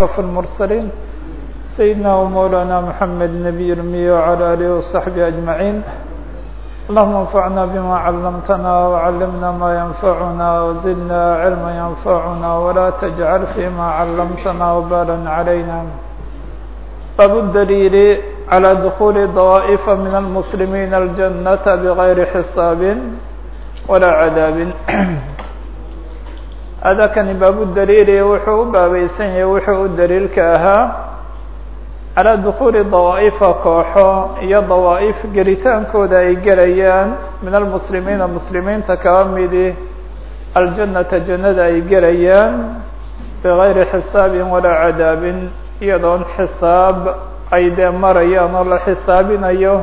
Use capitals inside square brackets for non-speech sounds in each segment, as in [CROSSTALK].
أشرف المرسلين سيدنا ومولانا محمد النبي الأمي وعلى آله وصحبه أجمعين اللهم انفعنا بما علمتنا وعلمنا ما ينفعنا وزدنا علما ينفعنا ولا تجعل فيما علمتنا وبالا علينا باب الدليل على دخول طوائف من المسلمين الجنة بغير حساب ولا عذاب adakani baabu daliili wuxuu u baabaysan yahay wuxuu u daliilka ahaa calaa dukuuli dawaa'ifa kooxo iyo dawaa'if gelitaankooda ay gelayaan. Min almuslimiina muslimiinta kaba midi. Aljannata jannada ay gelayaan. Bigayri xisaabin walaa cadaabin. Iyadoon xisaab ay dee marayaan oo la xisaabinayo.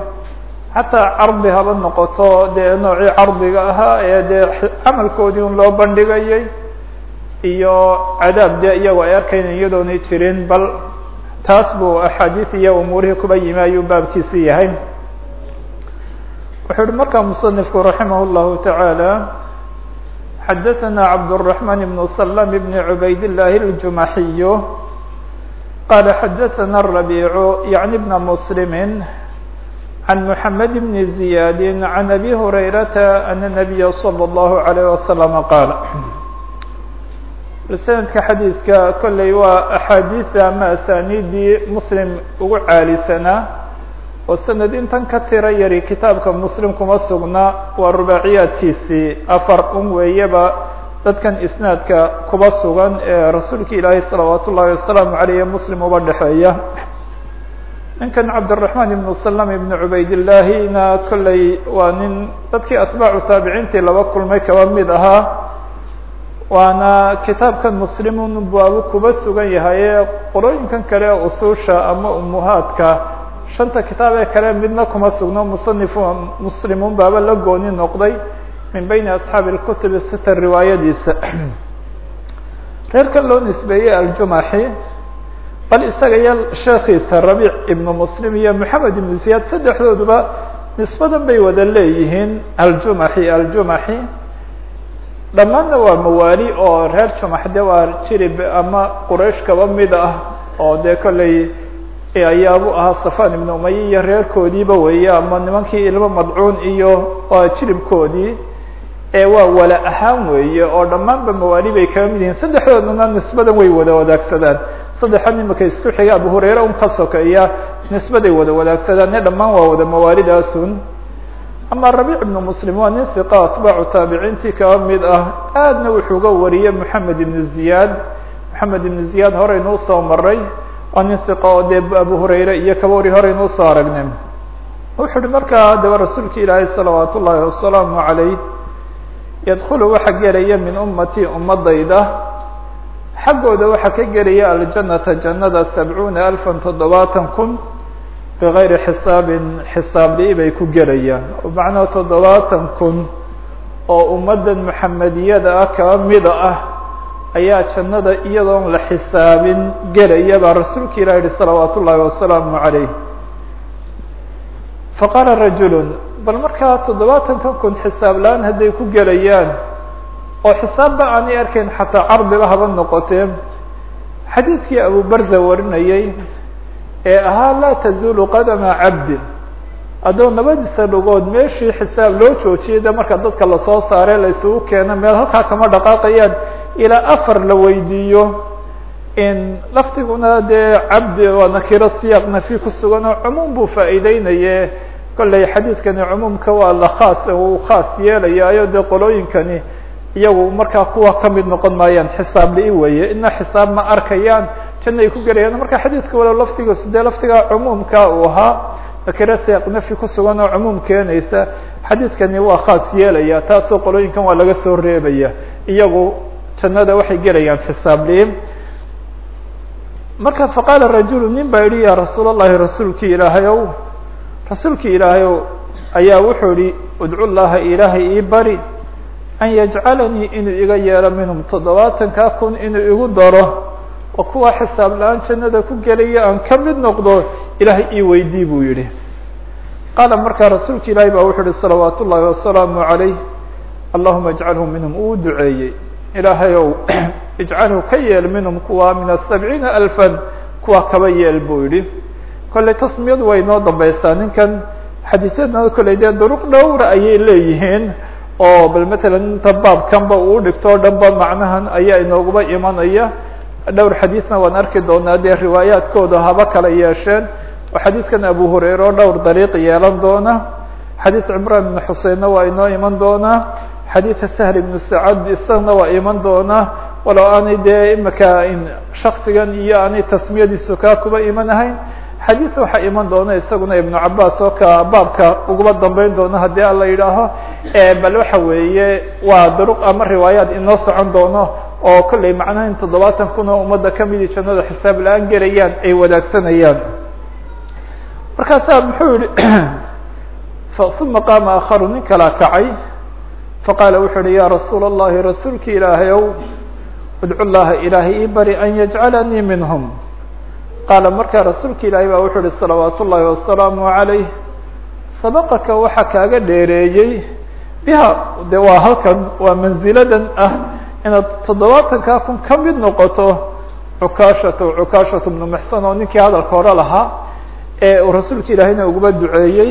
Xataa cardi haba noqoto dee noocii cardiga ahaa ee dee camalkoodii un loo bandhigayay iyo cadaab dee iyagoo ay arkayna iyadoonay jirin bal taas buu axaadiid iyo umuurihii kuba yimi ayuu baabkiisi yahay wuxuu uhi markaa musanifku raximah اllahu taعaalى xadaثana cabdالرaحman بn slm bn cubayd الlahi الjumaxiyu qala xadaثana الرabيع yaعni bna mslimi عن محمد بن زياد عن أبي هريرة أن النبي صلى الله عليه وسلم قال sanadka xadiidka kolley waa axaadiida ama asaniidii muslim ugu caalisanaa oo sanad intan ka tiro yari kitaabka muslim kuma sugna waa rubaaciyaadkiisii afar un weeyaba dadkan isnaadka kuba sugan ee rasuulka ilaahay salawaat ullaahi wasalaamu aleyh muslim uba dhexeeya. Ninkan cabdiraxmaan ibnu salam ibnu cubaydillahina kolley waa nin dadkii atbaacu taabiciintii laba kulmay kaba mid ahaa waana kitaabkan muslimun baabu kuba sugan yahay qolooyinkan kale usuusha ama umuhaadka shanta kitaab ee kale midna kuma sugno musanif muslimun baaba la gooni noqday min bayni asxaabi اlkutub sita riwaayadiisa reerkan loo nisbeeyey aljumaxi bal isaga iyo sheekiisa rabiic ibnu muslim iyo moxamed ibnu ziyaad saddexdooduba nisbadan bay wada leeyihiin aljumaxi aljumaxi dhammaanna waa mawaali oo reer de waa jirib ama quraysh kaba mid ah oo dee kolley ayaabu ahaa safan ibnu umaya iyo reerkoodiiba weeye ama nimankii ilmo madcuun iyo jiribkoodii ee waa wala ahaan weeye oo dhammaanba mawaali bay kaba mid yihiin. Saddexdoodana nisbadan way wada wadaagsadaan. Saddexan imika isku xiga abu hurayra un ka sokeeya nisbaday wada wadaagsadaan. Ne dhammaan waa wada mawaalidaasun ama rabiic ibnu muslim waa nin hiqa atbaacu taabiciintii kaba mid ah. Aadna wuxuu ga wariyey moxamed ibnu ziyaad moxamed ibnu ziyaad horeynuu soo maray waa nin hiqa oo dee abu hurayre iyo kaba wari horeynuu soo aragnay. Wuxuu uhi markaa daba rasuulka ilaahay salawaat ullaahi wasalaamu calayh yadkulu waxaa gelaya min ummatii ummadayda. Xaggooda waxaa ka gelaya aljannata jannada sabcuuna alfan toddobaatan kun bigayri xisaabin xisaabdii bay ku gelayaan macnaa toddobaatan kun oo ummaddan muxamediyada ah kaba mida ah ayaa jannada iyadoon la xisaabin gelaya baa rasuulka ilah yihi salawaat ullaahi wasalaamu calayh faqaala rajulu bal markaa toddobaatanka kun xisaab la'aan hadday ku gelayaan oo xisaabba aanay arkayn xataa cardiga haba noqotee xadiidkii abu barza warinayay ee ahaa laa tazulu qadama cabdin. Addoon labadiisa dhugood meeshii xisaab loo joojiyay de marka dadka la soo saare la isugu keeno meel halkaa kama dhaqaaqayaan ilaa afar la weydiiyo laftiguna dee cabdi waa nakiro siyaaq nafi ku sugan cumuum buu faa'iideynaye kolley xadiidkani cumuumka waa la khaas uu khaas yeelayaayo dee qolooyinkani iyagu markaa kuwa ka mid noqon maayaan xisaab li weeye. Ina xisaab ma arkayaan janna ay ku gelayaan marka xadiidka walow laftigiisu dee laftigaa cumuumka uu ahaa? Nakiro siyaaq nafi ku sugan oo cumuum keenaysa. Xadiidkani waa khaas yeelaya taasoo qolooyinkan waa laga soo reebaya. Iyagu jannada waxay gelayaan xisaab marka faqaala rajulu nin baa yihi ya rasuul allahi rasuulki ilaahay ow. Rasuulki ilaahay ayaa wuxuu yihi udcu llaha ilaahay ii bari an yajcalanii inuu iga yeelo minhum toddobaatankaa kun inuu igu daro oo kuwa xisaab la'aan jannada ku gelaya aan ka mid noqdo ilaahay ii weydii buu yihi qaala markaa rasuulka ilaahay baa wuxuu yihi salawaat ullaahi wasalaamu calayh. Allahuma ajcalhu minhum uu duceeyey. Ilaahay ow [CLEARS THROAT] ijcalhu ka yeel minhum kuwa min asabciina alfan kuwa kaba yeel buu yihi kolley tasmiyadu way inoo dambaysaa ninkan xadiisyadna kolley dee duruq dhowra ayay leeyihiin oo bal matalan inta baabkanba uu dhigto o dhan ba macnahan ayaa inooguba imanaya dhowr xadiisna waan arki doonaa dee riwaayaadkooda haba kala yeesheen xadiidkan abu hurayre oo dhowr dariiq yeelan doona xadiid cimraan ibn xuseinna waa inoo iman doonaa xadiida sahl ibnu sacad isagana waa iman doonaa walow aanay dee imika shaksigan iyo aanay tasmiyadiisu kaa kuba imanahayn xadiid waxaa iman doona isaguna ibnu cabaas oo ka baabka uguba dambeyn doona haddii ala yidhaaho bal waxa weeye waa duruq ama riwaayaad inoo socon doono oo kolley macnaha in toddobaatan kun oo ummadda kamidii jannada xisaab la'aan gelayaan ay wadaagsanayaan. Markaasaa muxuu yihi [CLEARS THROAT] uma qaama akharu nin kalaa kacay faqaala wuxuu uhi ya rasuula اllahi rasuulki ilaahay ow udcu llaha ilaahay ii bari an yajcalanii minhm qaala markaa rasuulka ilaahay baa wuxuu uhi salawaat ullahi wasalaamu عalayh sabaqaka waxa kaaga dheereeyey biha de waa halkan waa manziladan ah inaad toddobaatankaa kun ka mid noqoto cukaashata cukaashatu bnu muxsan oo ninkii hadalka hore lahaa ee uu rasuulka ilaahayna uguba duceeyey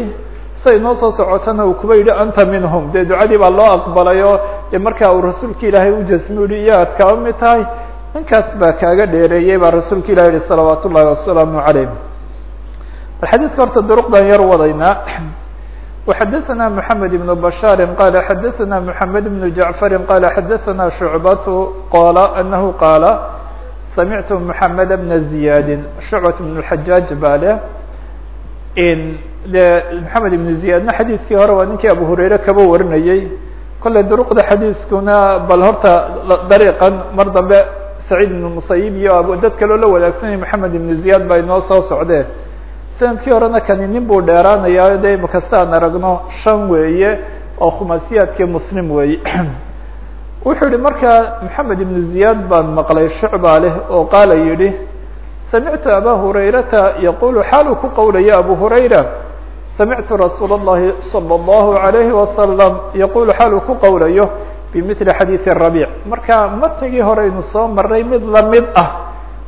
say noo soo socotana uu kuba yidhi anta minhum. Dee ducadii baa loo aqbalay oo de markaa uu rasuulka ilaahay u jasmi yihi iyo aad kaba mid tahay? Ninkaas baa kaaga dheereeyey baa rasuulka ilah yihi salawaat ullahi wasalaamu calayh. Bal xadiidka horta duruqdan yar wadaynaa وxadثna محamed بن بشhاr qال xadثna محamed بن جعفر qال xadثna شhuعبة qال أنه qاaل samعت محamed بن زiyاd شhuعبة بن الحajاaج baa leh de محamed بن زiyاadna xadiidkii hore waa ninkii abu hurayre kaba warinayey kolley duruqda xadiiskuna bal horta dariiqan mar dambe سacيid بن المسayب iyo dad kaloo la wadaagsanaya محamed بن زiyاad baa inoo soo socdeen sanadkii horena kani nin buu dheeraanayaa de imaka siaan aragno shan weeye oo khumasiyaadkii muslim weeye [CLEARS THROAT] wuxuu yihi markaa maxamed ibnu ziyaad baan maqlay shucba leh oo qaala yidhi samictu aba hurayrata yaqulu xaaluu ku qowlaya abu hurayra samictu rasuula اllahi salى اllahu عalayhi wasalam yaqulu xaaluu ku qowlayo bimili xadiidi rabiic marka matnigii horeynu soo maray mid lamid ah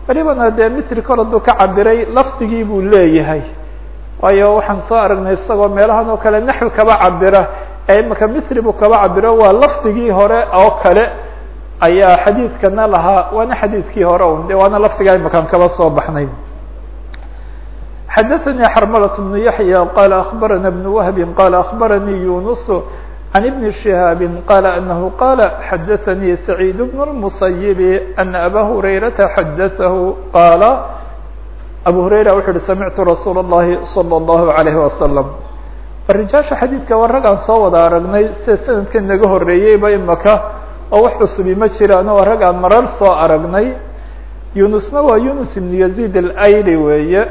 welibana dee misri kor hadduu ka cabiray lafdigii buu leeyahay waayo waxaan soo aragnay isagoo meelahan oo kale naxwi kaba cabira ee imaka misri buu kaba cabiro waa lafdigii hore oo kale ayaa xadiidkana lahaa waana xadiidkii hore un de waana lafdigaa imakaan kaba soo baxnay xadaثnي xrmlة بن yaحyى qال أخbarana بن وهb qال أخbaranii yunus عن بن شهاaب قال أنه قال حدثني سعيد بن المسيب أن أbا هريرة حدثه قال أبو هريرة وxu uhi سمعت رsuuل اللhi صلى الله عليه وسلم riجaaشha xadيidka waa rag aan soo wada aragnay sida sanadka naga horeeyeyba imaka oo wax cusubi ma jiraan oo rag aan marar soo aragnay yunusna waa yunus بن يزيد الأyli weeye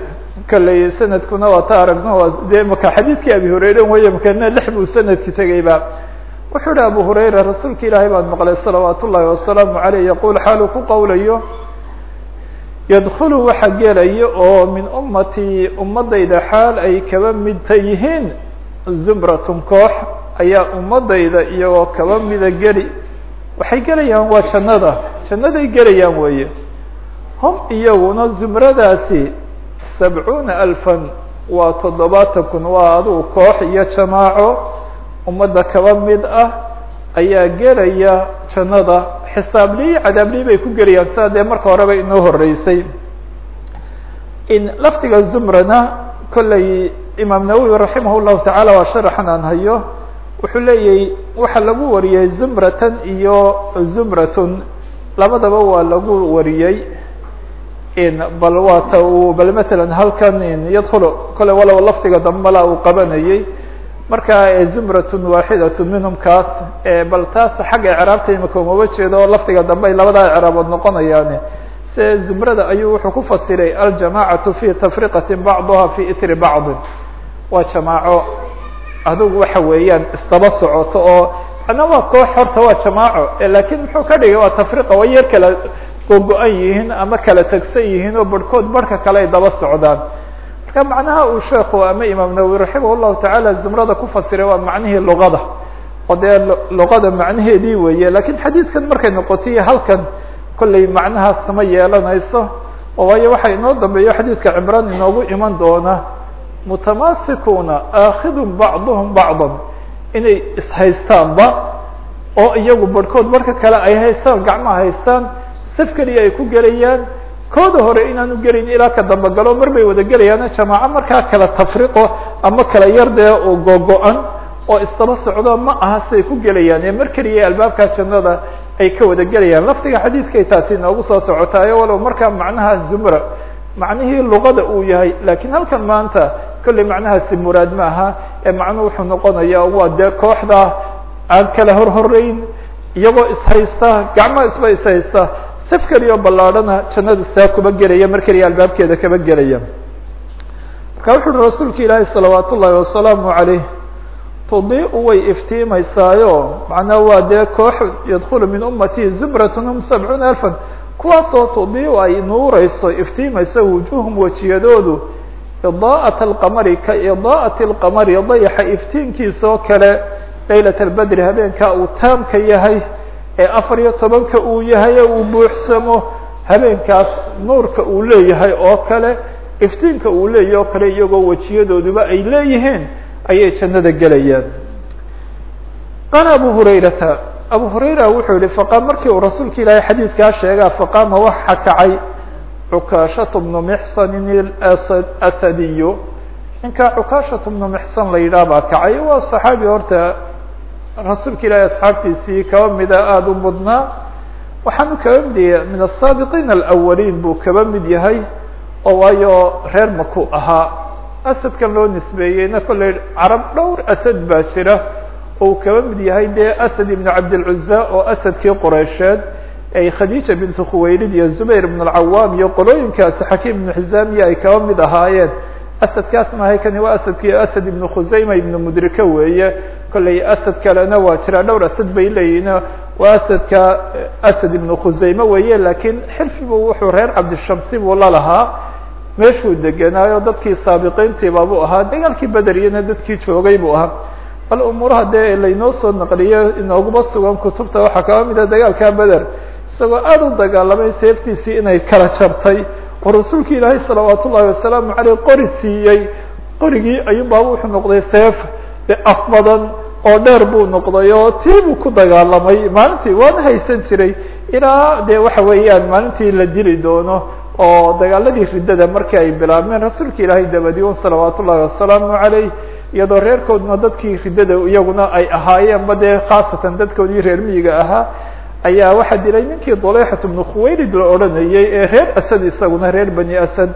kalley sanadkuna waa ta aragno de maka xadiidkii abi hurayre wey makana lix buu sanadki tegayba wuxuu uhi abu hurayra rasuulka ilaahay baan maqlay salawaat wasalaamu aleyh yaqul xaaluu ku qowlayo yadkulu waxa gelaya oo min ummatii ummadayda xaal ay kaba midta yihiin zumratun koox ayaa ummadayda iyagoo kaba mida geli waxay gelayaan waa jannada jannaday gelayaan weeye. Hum iyaguna zumradaasi sabcuuna alfan waa toddobaatan kun waa adugu koox iyo jamaaco ummadda kaba mid ah ayaa gelaya jannada xisaabliyi cadaabliyi bay ku gelayaan sidaa dee marka horeba inoo horeysay in lafdiga zumrana kolley imaam nawowi raximah llahu tacaala waa sharaxan aan hayo wuxuu leeyahy waxaa lagu wariyey zumratan iyo zumratun labadaba waa lagu wariyey bal waata uu bal matalan halkan yadkulu kole walow lafdiga dambala uu qabanayey marka zumratun waaxidatun minhum kaas bal taas xagga icraabta imika umaba jeedo oo lafdiga dambe ay labadaa icraabood noqonayaan se zumrada ayuu wuxuu ku fasiray aljamacatu fi tafriqati bacduha fi itri bacdi waa jamaaco adigu waxa weeyaan isdaba socoto oo ana waa koox horta waa jamaaco laakiin muxuu ka dhigay waa tafriqa waa yar kala gogo-an yihiin ama kala tegsan yihiin oo barhkood barhka kale ay daba socdaan. Marka macnaha uu sheekhu ama imaam nawowi raximah llahu tacaala zumrada ku fasiray waa macnihii luqada. Oo dee luqada macnaheedii weeye laakiin xadiidkan markay noqotay halkan kolley macnahaas ma yeelanayso oo waayo waxaa inoo dambeeyo xadiidka cimraan inoogu iman doona mutamaasikuuna aakhidun bacduhum bacdan inay ishaystaanba oo iyagu barhkood marka kale ay haystaan gacmaha haystaan saf keliya ay ku gelayaan kooda hore inaanu gelayn ilaa ka damba galo mar bay wada gelayaano jamaaco markaa kala tafriqo ama kala yardee oo gogo-an oo isdaba socdo ma aha siday ku gelayaan. Ee mar keliya albaabkaa jannada ay ka wada gelayaan. Laftiga xadiidkay taasi inoogu soo socotaayo walow markaa macnaha zumra macnihii luqada uu yahay lakiin halkan maanta kolley macnahaasi muraad ma aha. Ee macnuhu wuxuu noqonaya waa dee kooxda aan kala hor horeyn iyagoo ishaysta gacmaha isba ishaysta saf keliya oo ballaadhana jannada saa kuba gelaya mar keliya albaabkeeda kaba gelaya marka wuxu rasuulka ilaahi salawaat wasalaamu calayh tudiiu way iftiimaysaayo. Macnaa waa dee koox yadkhulu min ummati zumratun hum sabcuuna alfan. Kuwaasoo tudiiu ay nuureyso iftiimayso wujuuhum wejiyadoodu idaa'at alqamari ka idaa'ati alqamari dayaxa iftiinkiisa kale laylat albedri habeenkaa uu taamka yahay ee afar iyo tobanka uu yahay uu buuxsamo habeenkaas nuurka uu leeyahay oo kale iftiinka uu leeyahay oo kale iyagoo wejiyadooduba ay leeyihiin ayay jannada gelayaan. Qaala abu hurayrata abu hurayra wuxuu yihi faqaam markii uu rasuulka ilaahay xadiidkaa sheegaa faqaama waxa kacay cukaashatu bnu mixsanin asadiyu ninkaa cukaashatu bnu mixsan la yidhaah baa kacay. Waa saxaabi horta rasuulka ilaahay asxaabtiisii kaba mida aada u mudnaa. Waxaanu kaba mid yahay min asaabiqiin alawaliin buu kaba mid yahay oo waayo reer maku ahaa. Asadkan loo nisbeeyeyna kolley carab dhowr asad baa jira. Oo uu kaba mid yahay dee asad ibnu cabdilcuza oo asadkii qoreysheed ay khadiija bintu khuwaylid iyo zubayr ibn alcawaam iyo qolooyinkaasi xakiim ibnu xizaamiya ay kaba mid ahaayeen. Asadkaas maahay kani waa asadkii asad ibnu khusayma ibnu mudrika weeye kolley asad kalena waa jiraa dhowr asad bay leeyihiin. Waa asadka asad ibnu khusayme weeye laakiin xilfibu wuxuu reer cabdishamsi buu la lahaa. Meeshuu degenaayo dadkii saabiqiintiibabuu ahaa. Dagaalkii bederiyana dadkii joogay buu ahaa. Bal umuuraha dee laynoo soo naqliyo inooguma sugan kutubta waxaa kaba mid a dagaalkaa beder isagoo aada u dagaalamay seeftiisii inay kala jabtay. Oo rasuulka ilaahay salawaat ullaahi wasalaamu caleyh qori siiyey. Qorigii ayuunbaa wuxuu noqday seef de af badan oo dheer buu noqday oo tii ku dagaalamay. Maalintii waana haysan jiray. Ilaa de waxa weeyaan maalintii la dili doono oo dagaaladii riddada markii ay bilaabmeen rasuulka ilaahay dabadiyon salawaat wasalaamu caleyh iyadoo reerkoodna dadkii riddada iyaguna ay ahaayeenba dee khaasatan dadkoodii reer miyiga ahaa ayaa waxaa dilay ninkii duleyxat ibnu khuwaylid la odhanayey ee reer asad isaguna reer bani asad.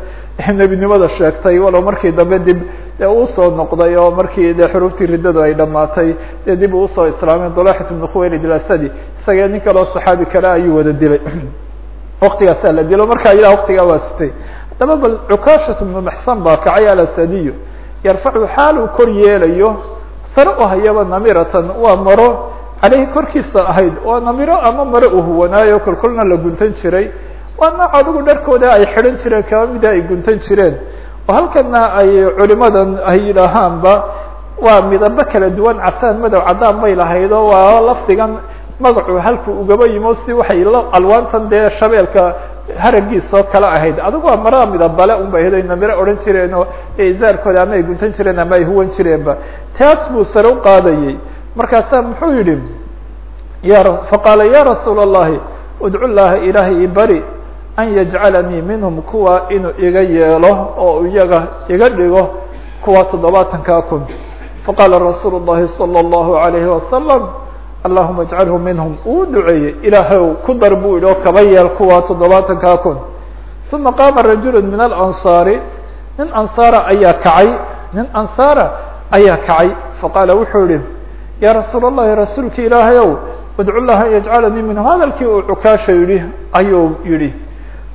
Nebinimada sheegtay walow markii dambe dib dee u soo noqday oo markii dee xuruftii riddadu ay dhamaatay dee dib uu u soo islaamay. Duleyxat ibnu khuwaylid alasadi isagee nin kaleo saxaabi kale ayuu wada dilay. [CLEARS THROAT] Waktigaasaa la dilo markaa ilah waktigaa waa sitay. Haddaba bal cukaashat ibnu maxsan baa kacay alasadiyu. Yarfacu xaal uu kor yeelayo sare u hayaba namiratan waa maro caleyhi korkiisa ahayd. Waa namiro ama maro uu huwanaayo kolkolna la guntan jiray. Waa nooc adigu dharkooda ay xidhan jireen kaba mida ay guntan jireen oo halkana ay culimadan ay yidhaahaanba waa midabo kala duwan casaan madow caddaan bay lahaydo waa lafdigan magacu halku ugaba yimo si waxay alwaantan dee shabeelka haragiisoo kale ahayd. Adigu waa marada midabale un bay ahayd namiro odhan jireen oo izaarkooda ama ay guntan jireen ama ay huwan jireenba. Taas buu sare u qaadayey. Markaasaa muxuu yihi ya faqaala ya rasuula الlahi udcu llaha ilaahay ibari an yajcalanii minhum kuwa inuu iga yeelo oo iyaga iga dhigo kuwa toddobaatankaa kun faqaala rasuul الlahi salى الlahu عalayhi wasalam allahuma اjcalhu minhum uu duceeyey ilaahow ku dar buu yihi oo kaba yeel kuwa toddobaatankaa kun uma qaama rajulu min alansaari nin ansaara ayaa kacay nin ansaara ayaa kacay faqaala wuxuu yihi ya rasuul الlahi rasuulka ilaahay ow udcu llaha an yajcalanii minhum hadalkii uu cukaasha yihi ayuu yihi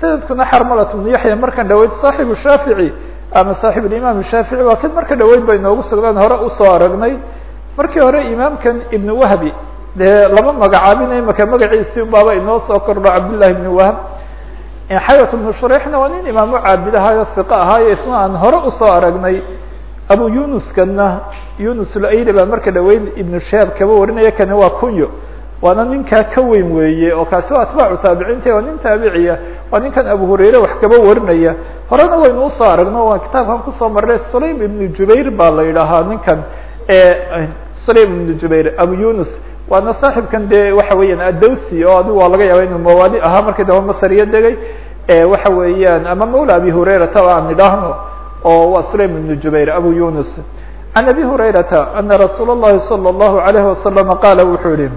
sanadkuna xarmalat bnu yaxya markan dhaweyd saaxibu shaafici ama saaxib imaam shaafici waa kan marka dhaweyd ba inoogu sugnaan hore u soo aragnay. Markii hore imaamkan ibn wahbi dee lama magacaabina imaka magaciisii baaba inoo soo kordho cabdالlahi ibn wahb. Xayat bnu shureixna waa nin imaamu caabidahayo iqa ahaayo isna aan hore u soo aragnay. Abu yunuskana yunus ulayli baa marka dhaweyd ibnu shaab warinaya kani waa kunyo waana ninkaa ka weyn weeye oo kaasi waa atbaacu taabiciinta waa nin taabiciya waa ninkan abu hurayre wax kaba warinaya horena waynu usoo aragno waa kitaabkan kusoo marray sulaym ibnu jubayr baa la yidhaahaa ninkan sulaym ibnu jubayr abu yunus waana saaxibkan dee waxa weeyaan adowsi oo adigu waa laga yaaba inuu mawaali ahaa markii damba masriya degay waxa weeyaan ama mawla abi hurayrata aan idhaahno oo waa sulaym ibnu jubayr abu yunus can abi hurayrata ana rasuul اllahi salى اllahu alayhi wasalama qaala wuxuu yihi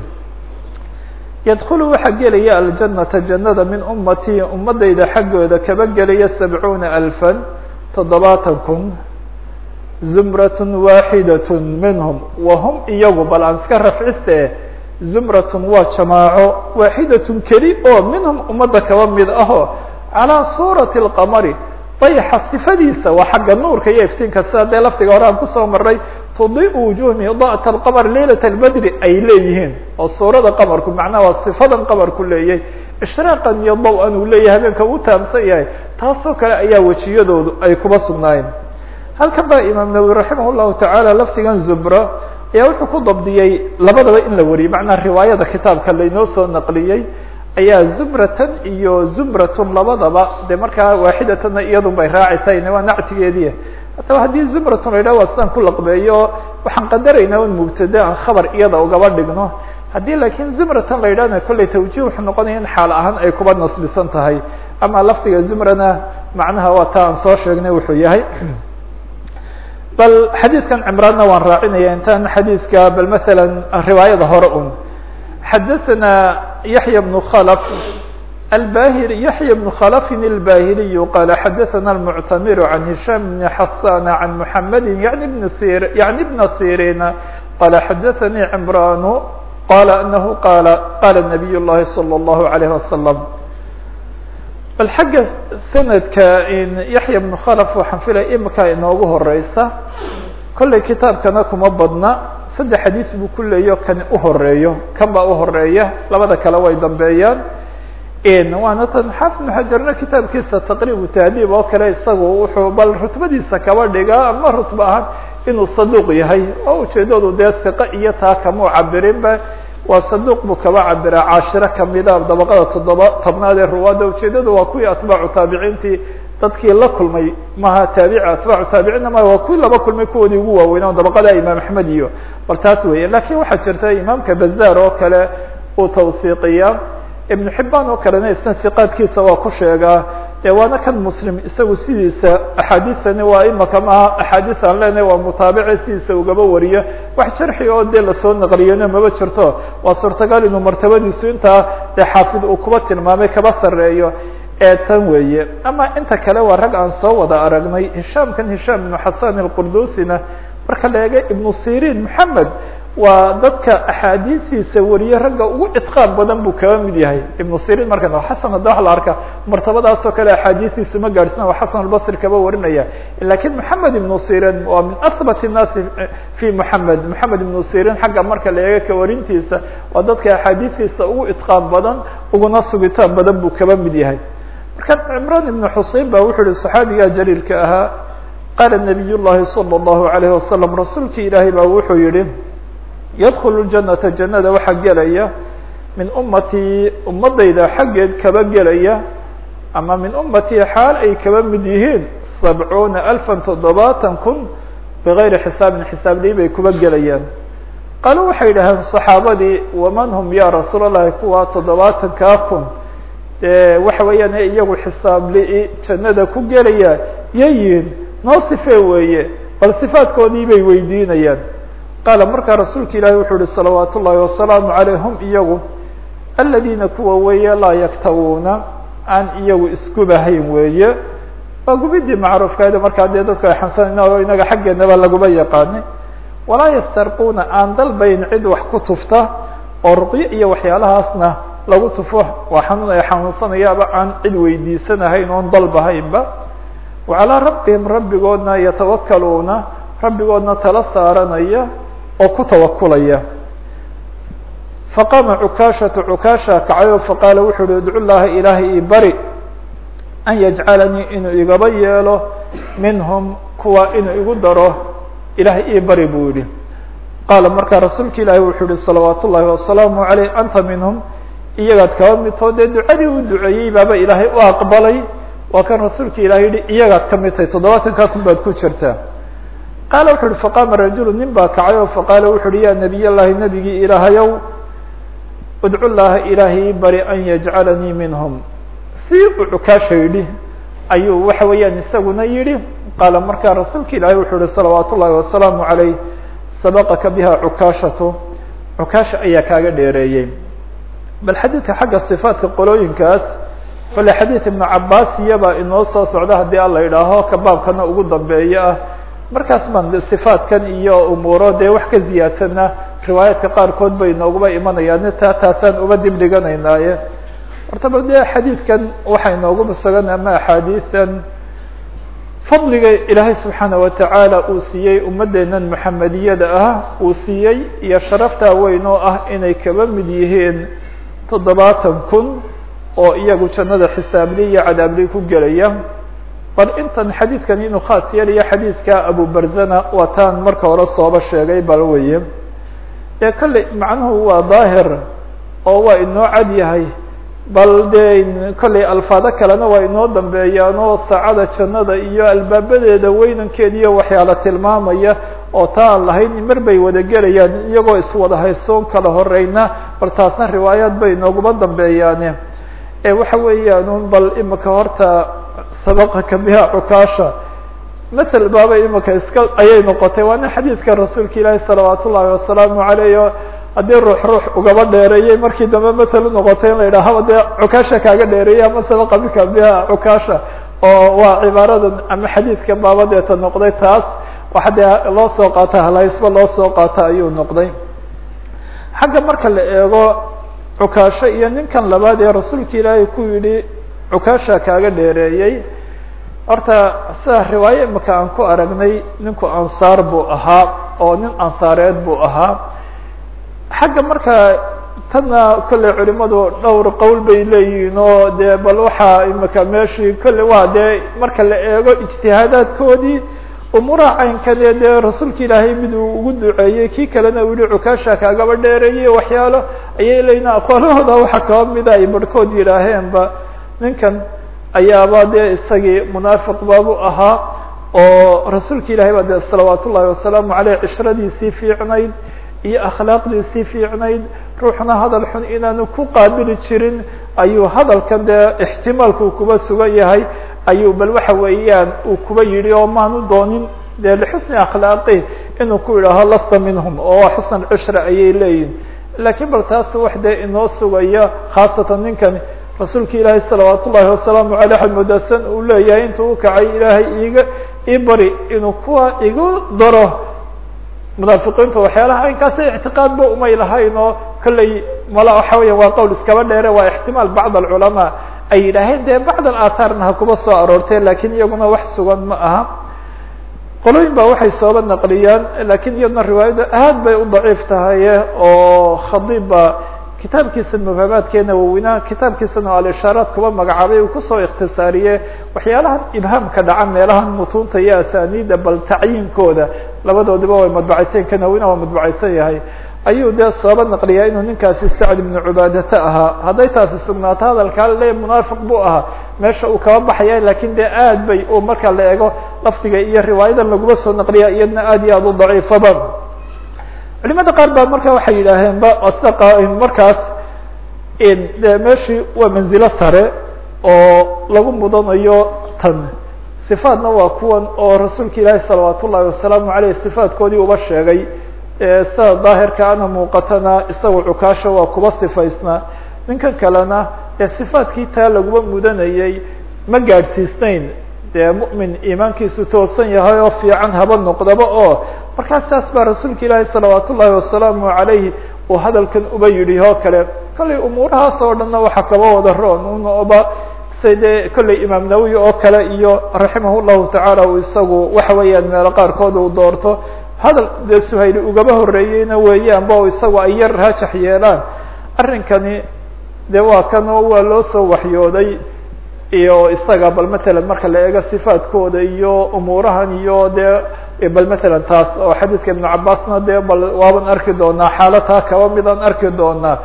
yadkulu waxaa gelaya aljanata jannada min ummatii ummadayda xaggooda kaba gelaya sabcuuna alfan toddobaatan kun zumratun waaxidatun minhum wa iyagu bal aan iska rafciste zumratun waa jamaaco waaxidatun keli oo minhum ummadda kaba mid ahoo calaa suurati اlqamari dayaxa sifadiisa waa xagga nuurka iyo iftiinka sida dee laftiga hore aan ku soo maray tudiu wujuhum idaat alqamar leylat albedri ay leeyihiin oo suurada qamarku macnaha waa sifadan qamarku leeyay. Ishraaqan iyo daw-an uu leeyahay habeenka uu taamsan yahay taasoo kale ayaa wejiyadoodu ay kuba sugnaayeen. Halkan baa imaam nawowi raximah llahu tacaala laftigan zubra ayaa wuxuu ku dabdiyey labadaba in la wariyey macnaha riwaayada kitaabka laynoo soo naqliyey ayaa zumratan iyo zumratun labadaba de markaa waaxidatanna iyadun bay raacaysa waa nactigeedii haddaba haddii zumratun la yidhah waa sidaan ku laqbeeyo waxaan qadaraynaa un mubtada aan khabar iyada ugaba dhigno. Haddii laakiin zumratan la yidhahna kolley tawjiih wuxuu noqonaya in xaal ahaan ay kuba nasbisan tahay. Ama lafdiga zumrana macnaha waa ta aan soo sheegnay wuxuu yahay. [CLEARS THROAT] Bal xadiidkan cimraanna waan raacinaya intaan xadiidka bal maala riwaayada hore un. Xadaثna yaحyى بن khلف الbahili yaحyى بن khلفin الbahiliي qala xadaثna المctamir عan هisham بn xasan عan mحamedi yعni بn sir yaعni بna sirina qala xadaثnii cمran qala anahu qala qala النabiy الlahi slى الlahu عalيه وasلم bal xagga sanadka yaحya بن khلف waxaan filaya imika inoogu horeysa kolley kitaabkana kuma badna saddex xadiis buu ku leeyo kan uhoreeyo kan baa uhoreeya labada kale way dambeeyaan. Waana tan xaafid ibnu xajarna kitaabkiisa taqriibu tahdiib oo kale isagu wuxuu bal rutbadiisa kaba dhigaa ama rutba ahaan inuu saduuq yahay. Oo ujeedadu dee siqo iyo taa kamau cabirinba waa saduuq buu kaba cabiraa caashiro kamida dabaqada toddoba tobnaad ee ruwaadda ujeedadu waa kuwii atbaacu taabiciintii dadkii la kulmay maha taabici atbaacu taabiciinna ma waa kuwii laba kulmay kuwoodii ugu waaweyn o dabaqada imaam axmed iyo bal taas weeye. Lakin waxaa jirta imaamka bazaar oo kale uu tawsiiqiya ibnu xibaan oo kalena isna siqaadkiisa waa ku sheegaa dee waana kan muslim isagu sidiisa axaadiisani waa imaka maha axaadiis aan leenahay waa mutaabice sidiisa ugaba wariyo wax jarxi oo dee la soo naqliyana maba jirto. Waa suurtagal inuu martabadiisu intaa dee xaafid uu kuba tilmaamay kaba sareeyo ee tan weeye. Ama inta kale waa rag aan soo wada aragnay hishaamkan hishaam ibnu xasan alqurdusina marka la eega ibnu sirin moxamed waa dadka axaadiisiisa wariye ragga ugu itqaan badan buu kaba mid yahay. Ibnu sirin markan xasan hadda waa la arka martabadaasoo kale axaadiisiisu ma gaadhsina waa xasan albasri kaba warinaya. Lakin moxamed ibnu sirin waa min ahbat الnaasi fi moxamed moxamed ibnu sirin xagga marka la eega kawarintiisa waa dadka axaadiisiisa ugu itqaan badan uguna sugitaan badan buu kaba mid yahay marka cimran ibn xusein ba wuxuu hi saxaabigaa jaliilka ahaa? Qaala nabiy llahi salى اllahu alayh wasalam rasuulkii ilaahay baa wuxuu yihi yadkulu janata jannada waxaa gelaya. Min ummatii ummadayda xaggeed kaba gelaya. Ama min ummatii xaal ay kaba mid yihiin. Sabcuuna alfan toddobaatan kun bigayri xisaabin xisaablii bay kuba gelayaan qaalo waxay yidhaaheen saxaabadii waman hum ya rasuul allahi toddobaatankaa kun? De waxa weeyaan iyagu xisaabli jannada ku gelaya yayihin noo sife weeye bal sifaadkoodii bay weydiinayaan. Qaala markaa rasuulka ilaahi wuxuu uhi salawaat wasalaamu calayhum iyagu aladiina kuwa weeye laa yaktawuuna aan iyagu isgubahayn weeye. Waa gubidii macruufkaada markaa dee dadku ay xansanayna inaga xaggeenaba laguma yaqaanay walaa yastarquuna aan dalbayn cid wax ku tufta oo ruqyo iyo waxyaalahaasna lagu tufo waa xanuun ay xanuunsanayaaba aan cid weydiisanahayn oon dalbahaynba wa calaa rabbihim rabbigoodna yatawakaluuna rabbigoodna tala saaranaya oo ku tawakulaya. Faqaama cukaashatu cukaasha kacayo faqaala wuxu uhi idcu llaha ilaahay i bari an yajcalanii inuu igaba yeelo minhum kuwa inuu igu daro ilahay ii bari buu yihi qaala markaa rasuulka ilaahi wuxuu yihi salawaat ullahi wasalaamu aleyh anta minhum iyagaad kaba midtoo dee ducadii uu duceeyey baaba ilaahay u aqbalay. Waa kan rasuulka ilahi yihi iyagaad ka mid tahay toddobaatankaa kun baad ku jirtaa qaala wuxu uhi faqaama rajulu nin baa kacay oo faqaala wuxu uhi ya nabiy llahi nabigii ilaahayow udcu llaha ilaahay bari an yajcalanii minhum. Si uu cukaasha yidhi ayuu waxa weeyaan isaguna yidhi. Qaala markaa rasuulka ilaahay wuxuu yihi salawaat wasalaamu calayh sabaqaka biha cukaashatu. Cukaasha ayaa kaaga dheereeyey bal xadiidka xagga صifaatka qolooyinkaas kole xadiid ibnu cabaas inoo soo socda haddii ala idhaaho ka baabkana ugu dambeeya ah. Markaas baan sifaatkan iyo umuuro dee wax ka ziyaadsana riwaayaadka qaarkood bay inooguba imanayaan ta taasaan uba dib dhiganaynaaye horta bal dee xadiidkan waxay nooguba sugan ama axaadiisan. Fadliga ilaahay subxaana watacaala uu siiyey ummadeenan maxamediyada ah uu siiyey iyo sharaftaa weyn oo ah inay kaba mid yihiin toddobaatan kun oo iyagu jannada xisaabli iyo cadaabli ku gelaya bal intan xadiidkan inuu khaas yeelayo xadiidka abu barzana wataan marka hore sooba sheegay bal weye ee kolley macnuhu waa daahir oo waa inoo cad yahay bal dee kolley alfaado kalena waa inoo dambeeyaan oo saacada jannada iyo albaabadeeda weynankeeda iyo waxyaala tilmaamaya oo taa aan lahayn mar bay wada gelayaan iyagoo iswada haysoon kala horeyna bal taasna riwaayaad bay inooguma dambeeyaane. Ee waxa weeyaan bal imika horta sabaqaka biha cukaasha. Masel baaba imika iska ayay noqotay waana xadiidka rasuulka ilaahi salawaat ullahi wasalaamu aleyh o haddii ruux ruux ugaba dheereeyey markii dambe masel unoqotay in la yidhaahaba dee cukaasha kaaga dheereeyey ama sabaqa bika biha cukaasha? oo waa cibaaradan ama xadiidka baabadeeta noqday taas waxa dee loo soo qaata halaysba loo soo qaata ayuu noqday. Xagga marka la eego cukaasho iyo ninkan labaad ee rasuulka ilaahay ku yidhi cukaasha kaaga dheereeyey. Horta sida riwaaye imika aan ku aragnay ninku ansaar buu ahaa oo nin ansaareed buu ahaa. Xagga marka tanna kolley culimadu dhowr qowl bay leeyihiin oo dee bal waxaa imika meeshii kolley waa dee marka la eego ijtihaadaadkoodii umuuraha caynkanee dee rasuulka ilaahay mid uu ugu duceeyey kii kalena uu yihi cukaasha kaagaba dheereeyey waxyaalo ayay leeyihiin aqwaalahooda waxaa kaba mida ay barhkood yidhaaheenba ninkan ayaaba dee isagii munaafiq baabu ahaa oo rasuulka ilahay baa de salawaat ullahi wasalaamu aleyh cishradiisii fiicnayd iyo akhlaaqdiisii fiicnayd. Ruuxna hadal xun inaanu ku qaabili jirin ayuu hadalkan dee ixtimaalku kuba sugan yahay ayuu bal waxa weeyaan uu kuba yidhi oo maanu doonin dee lixusni akhlaaqi inuu ku yidhaaho lasta minhum oo xusn cishra ayay leeyihiin lakiin bal taas wax dee inoo sugaya khaasatan ninkan rasuulka ilaahay salawaat wasalaamu aleyh moodasan uu leeyahay intuu ukacay ilaahay iiga ii bari inuu kuwa igu daro. Munaafiqiinta waxyaalaha inkaasa ictiqaadba umay lahayn kolley mala waxa weya waa qowl iskaba dheere waa ixtimaal bacd alculamaa ay yidhaaheen dee bacd alaathaarna ha kuba soo aroortee lakiin iyaguna wax sugan ma aha. Qolooyin ba waxay sooba naqliyaan lakiin iyadna riwaayaddu aad bay u daciif tahaye oo khadiib ba kitaabkiisa mufhamaadkeena waaweynaha kitaabkiisana alishaaraat kuba magacaabay uu ku soo ikhtisaariye waxyaalahan ibhaamka dhaca meelahan mutuunta iyo asaniida bal tacyiinkooda labadoodiba way madbacaysan kanawina waa madbacaysan yahay ayuu dee sooba naqliyaa inuu ninkaasi sacd ibnu cubaadata ahaa. Hadday taasi sugnaato hadalkaa le munaafiq buu ahaa. Meesha uu kaba baxaya laakiin dee aad bay u marka la eego lafdiga iyo riwaayadan laguma soo naqliya iyadna aad iyo aad u daciifaba culimada qaar baa marka waxay yidhaaheen ba sida markaas de meeshii waa manzilo sare oo lagu mudanayo tan. Sifaadna waa kuwan oo rasuulka ilaahi salawaat ullahi wasalaamu aleyh sifaadkoodii uba sheegay sida daahirka ana muuqatana isagoo cukaasha waa kuba sifaysnaa ninkan kalena ee sifaadkii taa laguma mudanayey ma gaadhsiisnayn. Dee mu'min iimaankiisu toosan yahay oo fiican haba noqdaba oo. Markaas saas baa rasuulka ilaahi salawaat ullaahi wasalaamu calayhi uu hadalkan uba yidhi oo kale kollay umuurahaas oo dhanna waxaa kaba wada roon. Unoba say dee imaam nawowi oo kale iyo raximah llahu tacaala uu isagu waxa weeyaan meelo qaarkood uu doorto hadal dee suhayli ugaba horreeyeyna weeyaanba oo isagu ay yar raajax yeelaan. Arrinkani dee waa kan oo waa loo soo waxyooday iyo isaga bal matalan marka la eego sifaadkooda iyo umuurahan iyo dee bal matalan taas oo xadiidka ibnu cabaasna dee bal waaban arki doonaa xaalataa kaba midaan arki doonaa.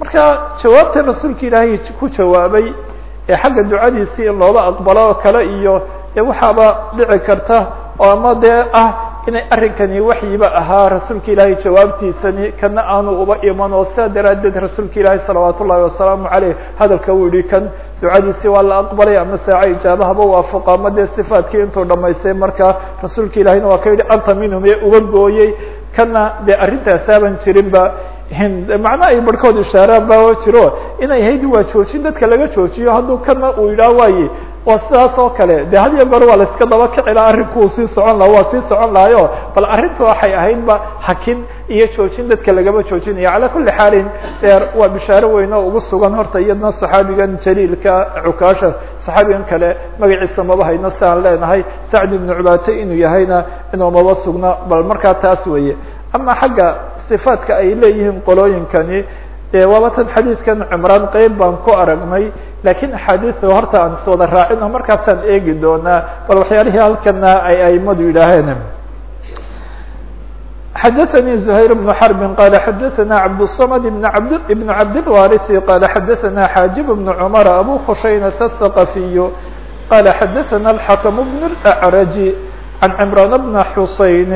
Marka jawaabta rasuulka ilaahay ku jawaabay ee xagga ducadiisii in aqbalo kale iyo e waxaaba dhici karta oo ama dee ah inay arrinkani waxyiba ahaa rasuulka ilaahay jawaabtiisani kana aanu uba iman oo sidaa daraaddeed rasuulka ilaahay salawaat wasalaamu caleyh hadalka uu yihi kan ducadiisii waa la aqbalay ama saaca ijaabahaba waafaqo ama dee sifaadkii intuu dhamaystay markaa rasuulka ilaahayna waa ka yidhi anta minhum ee uga gooyey. Kana dee arrintaasaban jirinba macna ay barhkood ishaaraan ba jiro. Inay hayd waa joojin dadka laga joojiyo hadduu kana uu yidhaah waaye waa sidaas oo kale de had iyo goor waa la iska daba kici laha arrinkuu sii socon laha waa sii socon lahayo bal arrinta waxay ahaydba hakin iyo joojin dadka lagama joojinayo calaa kuli xaalin waa bishaaro weyn oo ugu sugan horta iyadna saxaabigan jaliilka cukaasha saxaabigan kale magaciisa maba hayno si leenahay. Sacd ibnu cubaate inuu yahayna inuu maba sugno bal markaa taas weeye ama xagga sifaadka ay leeyihiin qolooyinkani de waaba tan xadiidkan cimraan qeyb baan ku aragnay lakiin axaadiista horta aan is wada raacino markaasaan eegi doonaa bal waxyaalihii halkana ay aimadu yidhaaheen xadaثnي زhayr بن xرب qال xadaثna cabdالصمد بن cabdالوارث qال xadaثna xاaجب بن cمر أbو khushaynة الثقفي qال xadaثna الحkم بن الأعرج عن cمrان بن xuseyn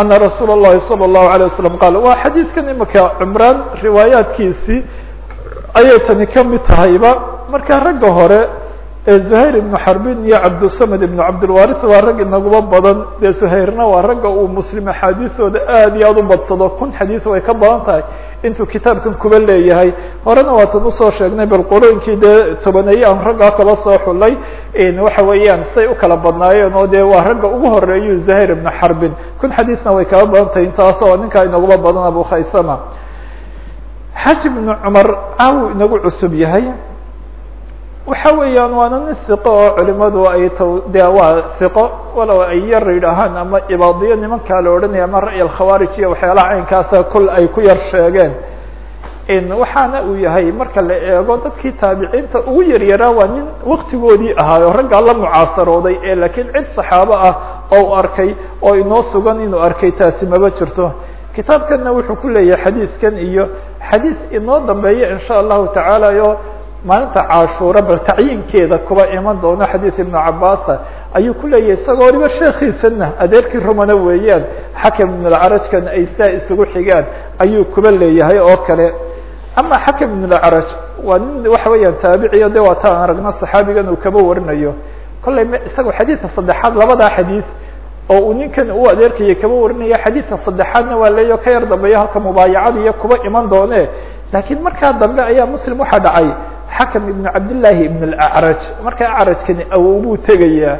أن رsuuل الlahi صلى الله عليه وسلم qال waa xadiidkan imika cمraan riwaayaatkiisii ayay tani kamid tahayba marka ragga hore ee زhayr iبن xarbin iyo cabdالصmd iبn cabdالwariث waa rag inaguba badan dee زhayrna waa ragga uu mslim axaadiثooda aad iyo aad u badsado kun xadiiث way ka badan tahay intuu kitaabkan kuba leeyahay. Horena waatan u soo sheegnay bal qolooyinkii dee tobaneeye aan raggaa kaba soo xulay waxa weeyaan say u kala badnaayeen oo dee waa ragga ugu horeeyu zuhayr ibnu xarbin kun xadiidna way kaba badan intaas oo ninkaa inaguma badan abu khaysama xaj ibnu cumar caaw inagu cusub yahay waxa weeyaan waana nin oo culimadu ay waa iqo walow ay yar yidhaahaan ama ibaadiyo nimankaa la odhanaya ama ra'y alkhawaarij iyo waxyaalaha caynkaasa kol ay ku yar sheegeen. Waxaana uu yahay marka la eego dadkii taabiciinta ugu yaryaraa waa nin waktigoodii ahaayo raggaa la mucaasarooday ee laakiin cid saxaabo ah oo arkay oo inoo sugan inuu arkay taasi maba jirto. Kitaabkanna wuxuu ku leeyahay xadiidkan iyo xadiis inoo dambeeya in allahu tacaala yo maalinta cashuura bal tacyiinkeeda kuba iman doono xadiis ibnu cabaasa ayuu ku leeyahay isagoo waliba sheekiisana adeerkii rumana weeyaan xakam ibn lcarajkan ay saa isugu xigaan ayuu kuba leeyahay oo kale. Ama xakam ibn lcaraj waa nin waxa weeyaan taabiciyo de waa aragno saxaabigan uu kaba warinayo. Kollay m xadiidka saddexaad labadaa xadiis oo uu ninkan u adeerkaya kaba warinaya xadiidka saddexaadna waa leeyo ka yar dambeeyo halka mubaayacada iyo kuba iman doone. Laakiin markaa dambe ayaa muslim waxaa dhacay xakam ibn cabdillaahi ibn alacraj marka acrajkani awow buu tegayaa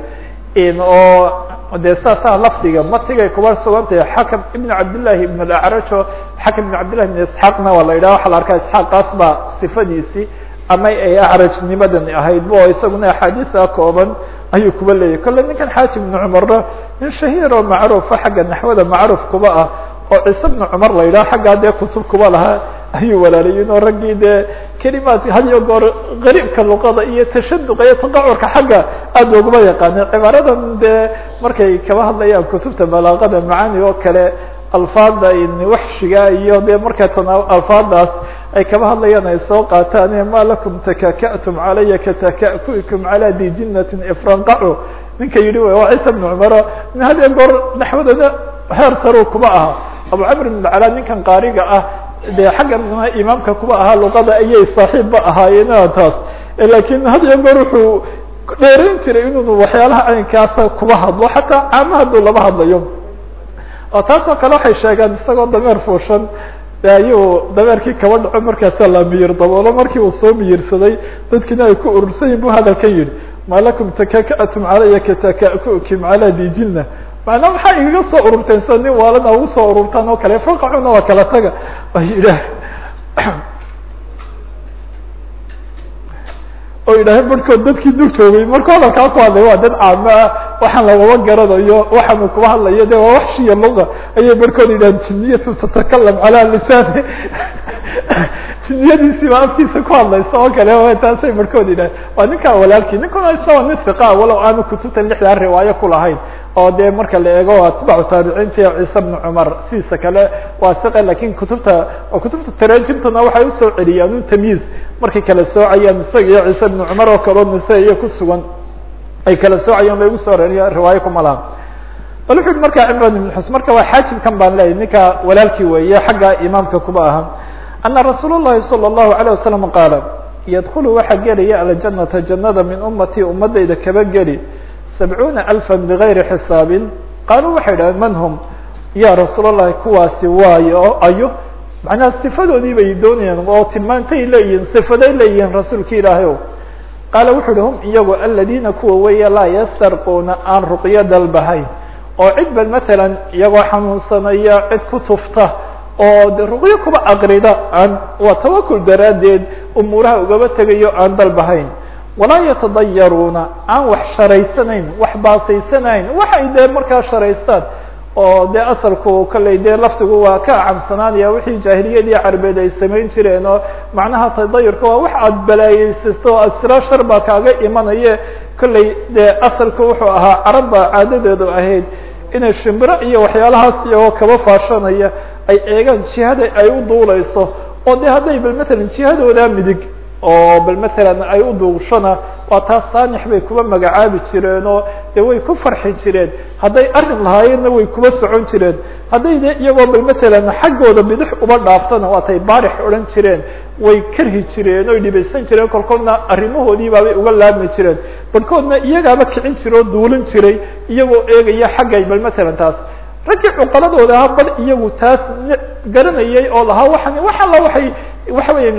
oo dee saasaa lafdiga matigay kuba sugantahay xakam ibn cabdillaahi ibn alacraj oo xakam ibn cabdillahi ibn isxaaqna waa la yidhaha waxa la arkaa isxaaqaas baa sifadiisii ama ay acrajnimadani ahayd. Bo isaguna axaadiisa kooban ayuu kuba leeyahy kolle ninkan xaaji ibnu cumarna nin shahiir oo macruufa xagga naxwada macruuf kuba ah oo ciise bnu cumar la yidhaha xaggaa dee kutub kuba lahaa ayuu walaalayin oo raggii dee kelimaadka had iyo goor qariibka luqada iyo tashaduqa iyo taqacurka xagga aad looguma yaqaana cibaaradan dee markay kaba hadlayaan kutubta balaaqada macaani oo kale alfaada waxshiga iyo dee markaa tana alfaadaas ay kaba hadlayaan ay soo qaataan ma lakum takaka'tum calaya katakakuikum calaa di jinatin ifranqacu ninka yidhi waa ciisa bnu cumaro min had iyo goor naxwadana heer saruu kuba aha. Abu camr ibn cala ninkan qaariga ah dee xaggan imaamka kuba ahaa luqada ayay saaxiibba ahaayeen taas. Lakiin had iyo goor wuxuu dheerayn jiray inuu waxyaalaha caynkaasa kuba hadlo xataa caama hadduu laba hadlayo. Oo taas oo kale waxay sheegaan isagoo dameer fuushan de ayuu dabeerkii kaba dhaco markaasaa la miyir daboolo markii uu soo miyirsaday dadkiina ay ku urursan yihiin bu hadalkan yihi ma lakum takaka'tum calaya kataka'kukim calaa dijilna macnaa maxaa igaga soo ururteen sida nin waalana ugu soo ururtaan oo kale. Faqacuna waa kala taga. Ay yidhaah oo yidhaaheen barhkood dadkii dul joogay markuu hadalkaa ku hadlay waa dad caamo ah waxaan lagaba garanayo waxaanu kuba hadlayo de waa waxshiya luga ayay barhkood yidhahen jiniyatu tatakalam calaa lisaani. [LAUGHS] Jiniyadiisiiba afkiisa ku hadlaysa oo kale taasay barhkood yidhahen waa ninkaa walaalkii ninkuna isna waa nin hiqa walow aanu kutubtan lixdaa riwaayo ku lahayn oo dee marka la eego atbaacu taabiciinta ciise bnu cumar sidiisa kale waa hiqe lakin kutubta kutubta taraajimtana waxay usoo celiyaan un tamyiiz markay kala soocayaan isaga iyo ciise bnu cumar oo kaleo nise iyo kusugan ay kala soocayaan bay ugu soo reriya riwaayo kuma laha bal wuxu uhi marka cimran ibn xus marka waa xaajibkan baan leeyahy ninka walaalkii weeye xagga imaamka kuba aha ana rasuul الlahi salى الlahu عalيه wasalam qaala yadkulu waxaa gelaya aljanata jannada min umatii ummadayda kaba geli sabcuuna alfa bigayri xisaabin qaaluu waxay idhahdeen man hum ya rasuul الlahi kuwaasi waayo ayo macnaha sifadoodii bay doonayaan oo tilmaantay leeyihiin sifaday leeyihiin rasuulka ilaahay o qaala wuxu uhi hum iyagu aladiina kuwa weeye laa yastarquuna aan ruqyo dalbahayn oo cid bal matalan iyagoo xanuunsanaya cid ku tufta oo de ruqyo kuba aqrida aan waa tawakul daraaddeed umuuraha ugaba tegayo aan dalbahayn walaa yatadayaruuna aan wax sharaysanayn wax baasaysanayn waxay dee markaa sharaystaan oo dee asalku kolley dee laftigu waa ka acamsanaanaya wixii jaahiliyadii carbeed ay samayn jireen oo macnaha tadayurka waa wax aada balaayeysato o asraa shar baa kaaga imanaye kolley dee asalku wuxuu ahaa carabba caadadeedu ahayd inay shimbiro iyo waxyaalahaas iyagoo kaba faashanaya ay eegaan jihada ay u duuleyso oo de hadday bal matalan jihadoodaa midig oo bal matalan ay u duushona waa taas saanix bay kuba magacaabi jireen oo de way ku farxi jireen. Hadday arrin lahaayeenna way kuba socon jireen. Hadday de iyagoo bal matalan xaggooda bidix uba dhaaftana waatay baarix odhan jireen. Way karhi jireen oy dhibaysan jireen kolkoodna arrimahoodii baabay uga laabmi jireen. Barhkoodna iyagaaba kicin jira oo duulin jiray iyagoo eegaya xaggay bal matalan taas raggii cuqaladooda ahaa bal iyagu taas garanayay oo lahaa waxan wax alla waxa weya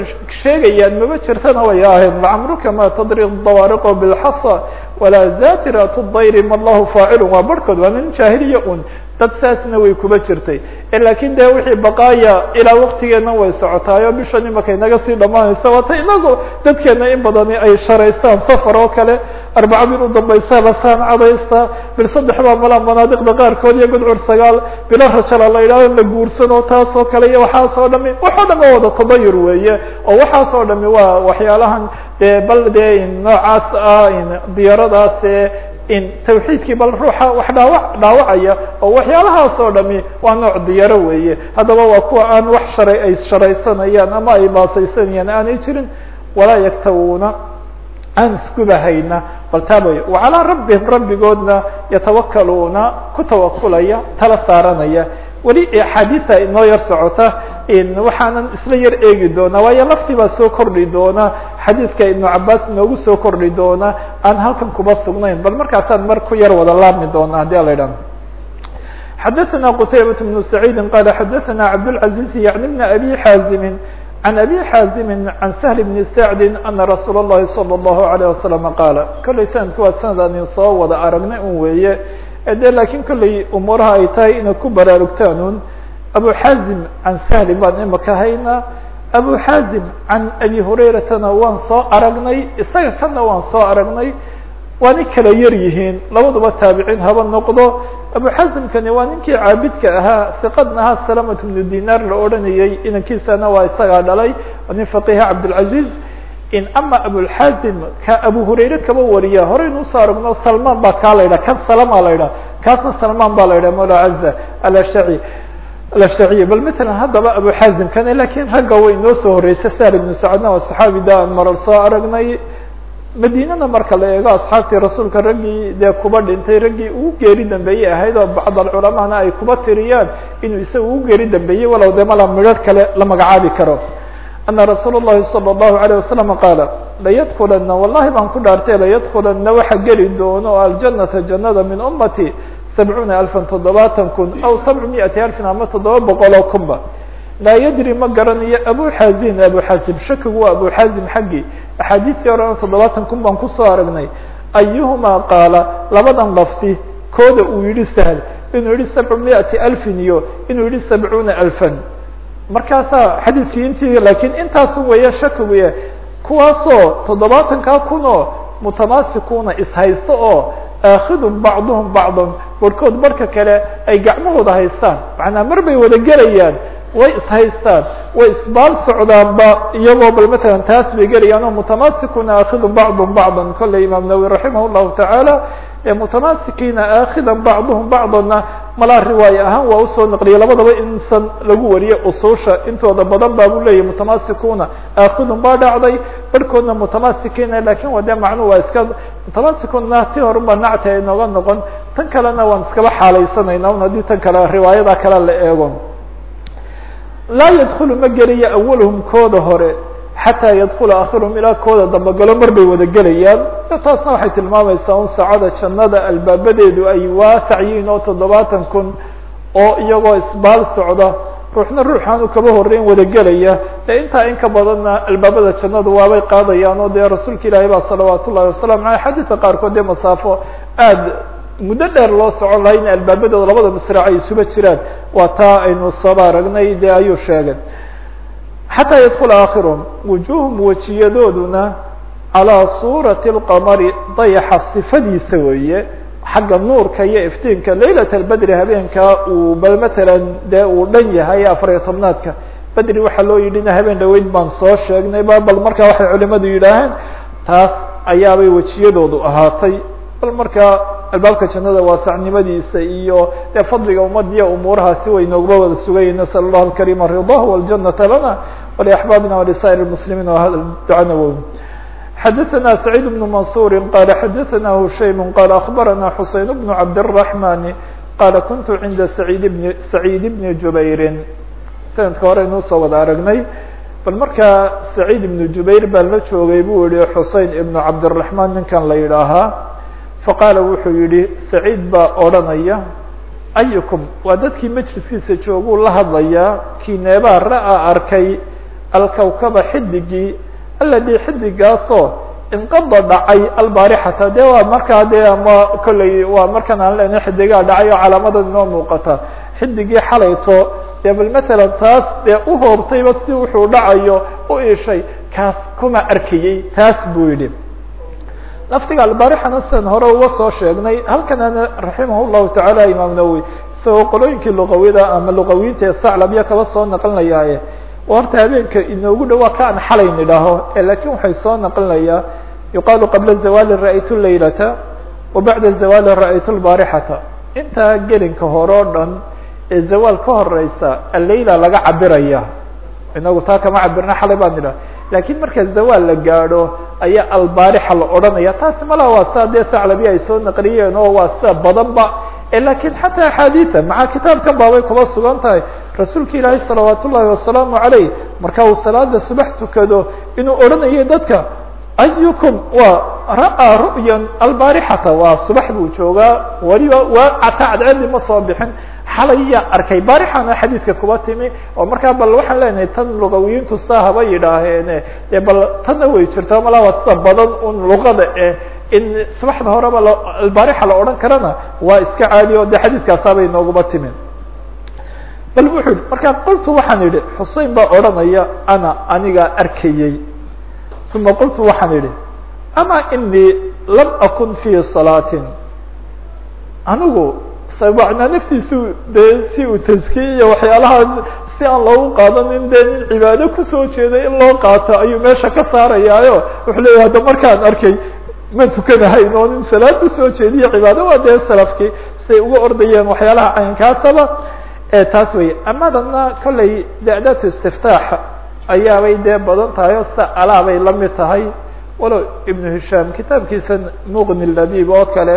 sheegayaan maba jirtana way ahayn lacamruka ma tadri dawaariqo bilxasa walaa zatirat dayri ma lahu faacilu. Waa barhkood waa nin jaahiliya dad saasna way kuba jirtay. Lakin de wixii baqaaya ilaa waktigeena way socotaayo bishan imakay naga sii dhamaanaysa waata inagu dadkeena in badani ay sharaystaan safar oo kale. Arbaca bil u dambaysa la saamcadaysta bil saddex baa malaa manaadiqda qaarkood iyo gudcur sagaal. Bilo rajala la yidhahdo la guursano taas oo kale iyo waxaas oo dhami waxoo dham waa wada tadayur weeye. Oo waxaas oo waa waxyaalahan de bal de noocaas ah diyaaradaas in tawxiidkii bal ruuxa wax dhaawa dhaawacaya oo waxyaalahaas oo waa nooc diyaaro weeye. Haddaba waa kuwa aan wax sharay ay sharaysanayaan ama ay baasaysanayaan aanay jirin. Walaa yaktawuuna aan iskubahayna bal taabay wacalaa rabbihim rabbigoodna yatawakaluuna ku tawakulaya tala saaranaya weli axaadiisa inoo yar socota waxaanan isla yar eegi doonaa waayo laftii baa soo kordhi doona xadiidka ibnu cabaas inoogu soo kordhi doona aan halkan kuba sugnayn bal markaasaan mar ku yar wada laabmi doona haddii ala idhahdo xadaثna qtaybaة بن سacيidi qala xadaثna cabdالعaزيز yعni بn abi xaazimi عan abi xaazimi عan سهل بn sacdi ana rasuul الlahi salى الlahu عalيه wasaلم qaala kollay sanadku waa sanad aan soo wada aragnay un weeye de laakiin kollay umuuraha ay tahay inay ku baraarugtaan abu xaazim can sahli baan imaka abu xaazim can abi hurayratana waan soo aragnay isaga kana waan soo aragnay. Waana kala yar yihiin labaduba taabiciin haba noqdo. Abu xaazimkani waa ninkii caabidka ahaa hiqadna ahaa salamat bnu dinar la odhanayay. Inankiisana waa isagaa dhalay. Nin faqiha cabdilcaziz in ama abulxaazim ka abu hurayre kaba wariya horeynu u soo aragno salman baa kaa la kan salama la yidhah kaasna salman baa la yidhah mola caza alashaci alashtaciy bal matalan haddaba abu xaazim kane laakiin ragga way inoo soo horreysay sahl ibnu sacadna waa saxaabi da marar soo aragnay. Madiinana marka la eego asxaabtii rasuulka raggii dee kuba dhintay raggii ugu geeri dambeeyey ahayd oo bacd alculamana ay kuba tiriyaan inuu isaga ugu geeri dambeeyey walow de mala midhar kale la magacaabi karo ana rasuul الlahi salى الlahu عalيه wasalam qaala layadkulana wallahi baan ku dhaartay layadkulana waxa geli doono aljanata jannada min umati sabcuuna alfa toddobaatan kun aw sabcu miati alfin ama toddoba boqoloo kunba laa yadri ma garanayo abu xaazin abu xaazim shakigu waa abu xaazim xaggii axaadiistii horena toddobaatan kun baan kusoo aragnay ayuhumaa qaala labadan lafti kooda uu yihi sahl inuu yihi sabcu miati alfin iyo inuu yihi sabcuuna alfan markaasaa xadiidkii intii lakiin intaasu weeye shakigu kuwaasoo toddobaatankaa kunoo mutamaasikuuna ishaysto oo aakidun bacduhum bacdan barhkood barhka kale ay gacmahooda haystaan. Macnaa mar bay wada gelayaan way ishaystaan way isbaal socdaanba iyagoo bal matalan taas bay gelayaan oo mutamasikuna aakidun bacdum bacdan kolley imaam nawowi raximah llahu tacaala mutamaasikiina aakidan bacduhum bacdana malaa riwaaye ahaan waa u soo naqliyay labadaba insan lagu wariyay usuusha. Intooda badan baa bu leeyahy mutamasikuna aakidun baa dhacday. Barhkoodna mutamaasikiina laakiin wa de macnuhu waa iska mutamasikuna ti horun baa nacti ay nooga noqon. Tan kalena waan iskaba xaalaysanayna un tan kale riwaayada kale la eego laa yadkulu ma gelayo kooda hore xataa yadkula akhiruhum ilaa kooda dambe galo mar bay wada gelayaan taasna waxay tilmaamaysaa un saacada jannada albaabadeedu ay waasac yihiin oo toddobaatan kun oo iyagoo isbaal socda ruuxna ruuxaanu kaba horeyn wada gelaya dee intaa in ka badanna albaabada jannadu waabay qaadayaan oo dee rasuulka ilaahi baa salawaat ullahi wasalam aleyh xadiidka qaarkood dee masaafo aad muddo dheer loo socon lahay in albaabadooda labada masraac ay isuba jiraan waa taa aynu sooba aragnay dee ayuu sheegay xataa yadkula akhiruhum wujuuhum wejiyadooduna calaa suurati اlqamari dayaxa sifadiisa weeye xagga nuurka iyo iftiinka laylat albedri habeenka uu bal matalan dee uu dhan yahay afariyo tobnaadka bedri waxaa loo yidhina habeen dhaweyd baan soo sheegnay ba bal markaa waxay culimadu yidhaaheen taas ayaabay wejiyadoodu ahaatay bal markaa albaabka jannada waasacnimadiisa iyo dee fadliga umadiya umuurahaasi way noogba wada sugayay nasal allah alkarima ridah wاljanata lana waliaxbaabina walisaa'ir اlmuslimiin wahada ducana wo xadaثna سacيid بن mansuri qala xadaثna hushaym qala aخbarana xuseyn بن cabdالرaحmn qala kuntu cinda said bn saciid bni jubayri sanadka hore inuu soo wada aragnay bal markaa saciid ibnu jubayr baa la joogay buu yihi xusein ibnu cabdالرaحman ninkan la yidhaahaa faqaala wuxuu yihi saciid baa odranaya ayukum waa dadkii majliskiisa jooguu la hadlayaa kineebaa ra'a arkay alkawkaba xidigii aladi xidigaasoo inqada dhacay albaarixata de waa markaa de ama kolley waa markan aan lena xidigaa dhacay oo calaamada inoo muuqata. Xidigii xalayto dee bal matalan taas dee u hoobtayba si wuxuu dhacayo u ishay kaas kuma arkayey taas buu yidhi laftiga albaarixana sidan hore uga soo sheegnay halkan ana raximah llahu tacaala imaam nawowi isagoo qolooyinkii luqawida ama luqawiyiinta ee saclabya kaba soo naqlinayaaye horta habeenka inoogu dhawaa ka an xalay nidhaaho laakiin waxay soo naqlinayaa yuqaalu qabla zawali ra'aytu laylata wa bacda zawali ra'aytu lbaarixata intaa gelinka hore o dhan ee zawaal ka horeysa allayla laga cabiraya inagu taa kama cabirna xalay baan nidhaha laakiin marka zawaal la gaadho ayaa albaarixa la odhanaya taasi malaa waa saa dee saclabi ay soo naqliyeen oo waa sida badan ba laakiin xataa axaadiia maca kitaabkan baabay kuba sugan tahay. Rasuulka ilaahi salawaat wasalaamu alayh marka uu salaada subax tukado inuu odhanayo dadka ayukum waa ra'aa ru'yan albaarixata waa subax buu joogaa waliba waa ataa cadceedi ma soo bixin xalaya arkay baarixana xadiidka kuba timi oo markaa bal waxaan leenahay tan lugawiyiintu saa yidhaaheene dee bal tanna way jirtaa malaa waa sida badan un luqada eh in subaxda horeba albaarixa la odhan karana waa iska caadi o de xadiidkaasaabay nooguba timi bal wuxuu markaa qultu waxaan idhi xusein baa odhanaya ana anigaa arkayey uma qultu waxaan idhi ama inii lam akun fii salaatin anigu sabacnaa naftiisu dee si uu taskiye iyo waxyaalaha si aan loogu qaadanin dee nin cibaado ku soo jeeday in loo qaato ayuu meesha ka saarayaayo wuxuu leeyahy hadda markaan arkay ma tukanahayn oo nin salaad u soo jeediyo cibaado waa dee salafkii siay uga ordayeen waxyaalaha caynkaasaba taas wey amadana kolley de adaatu ayaabay dee badan tahay oo sida alaabay la mid tahay. Walow ibnu hishaam kitaabkiisa muqni labib oo kale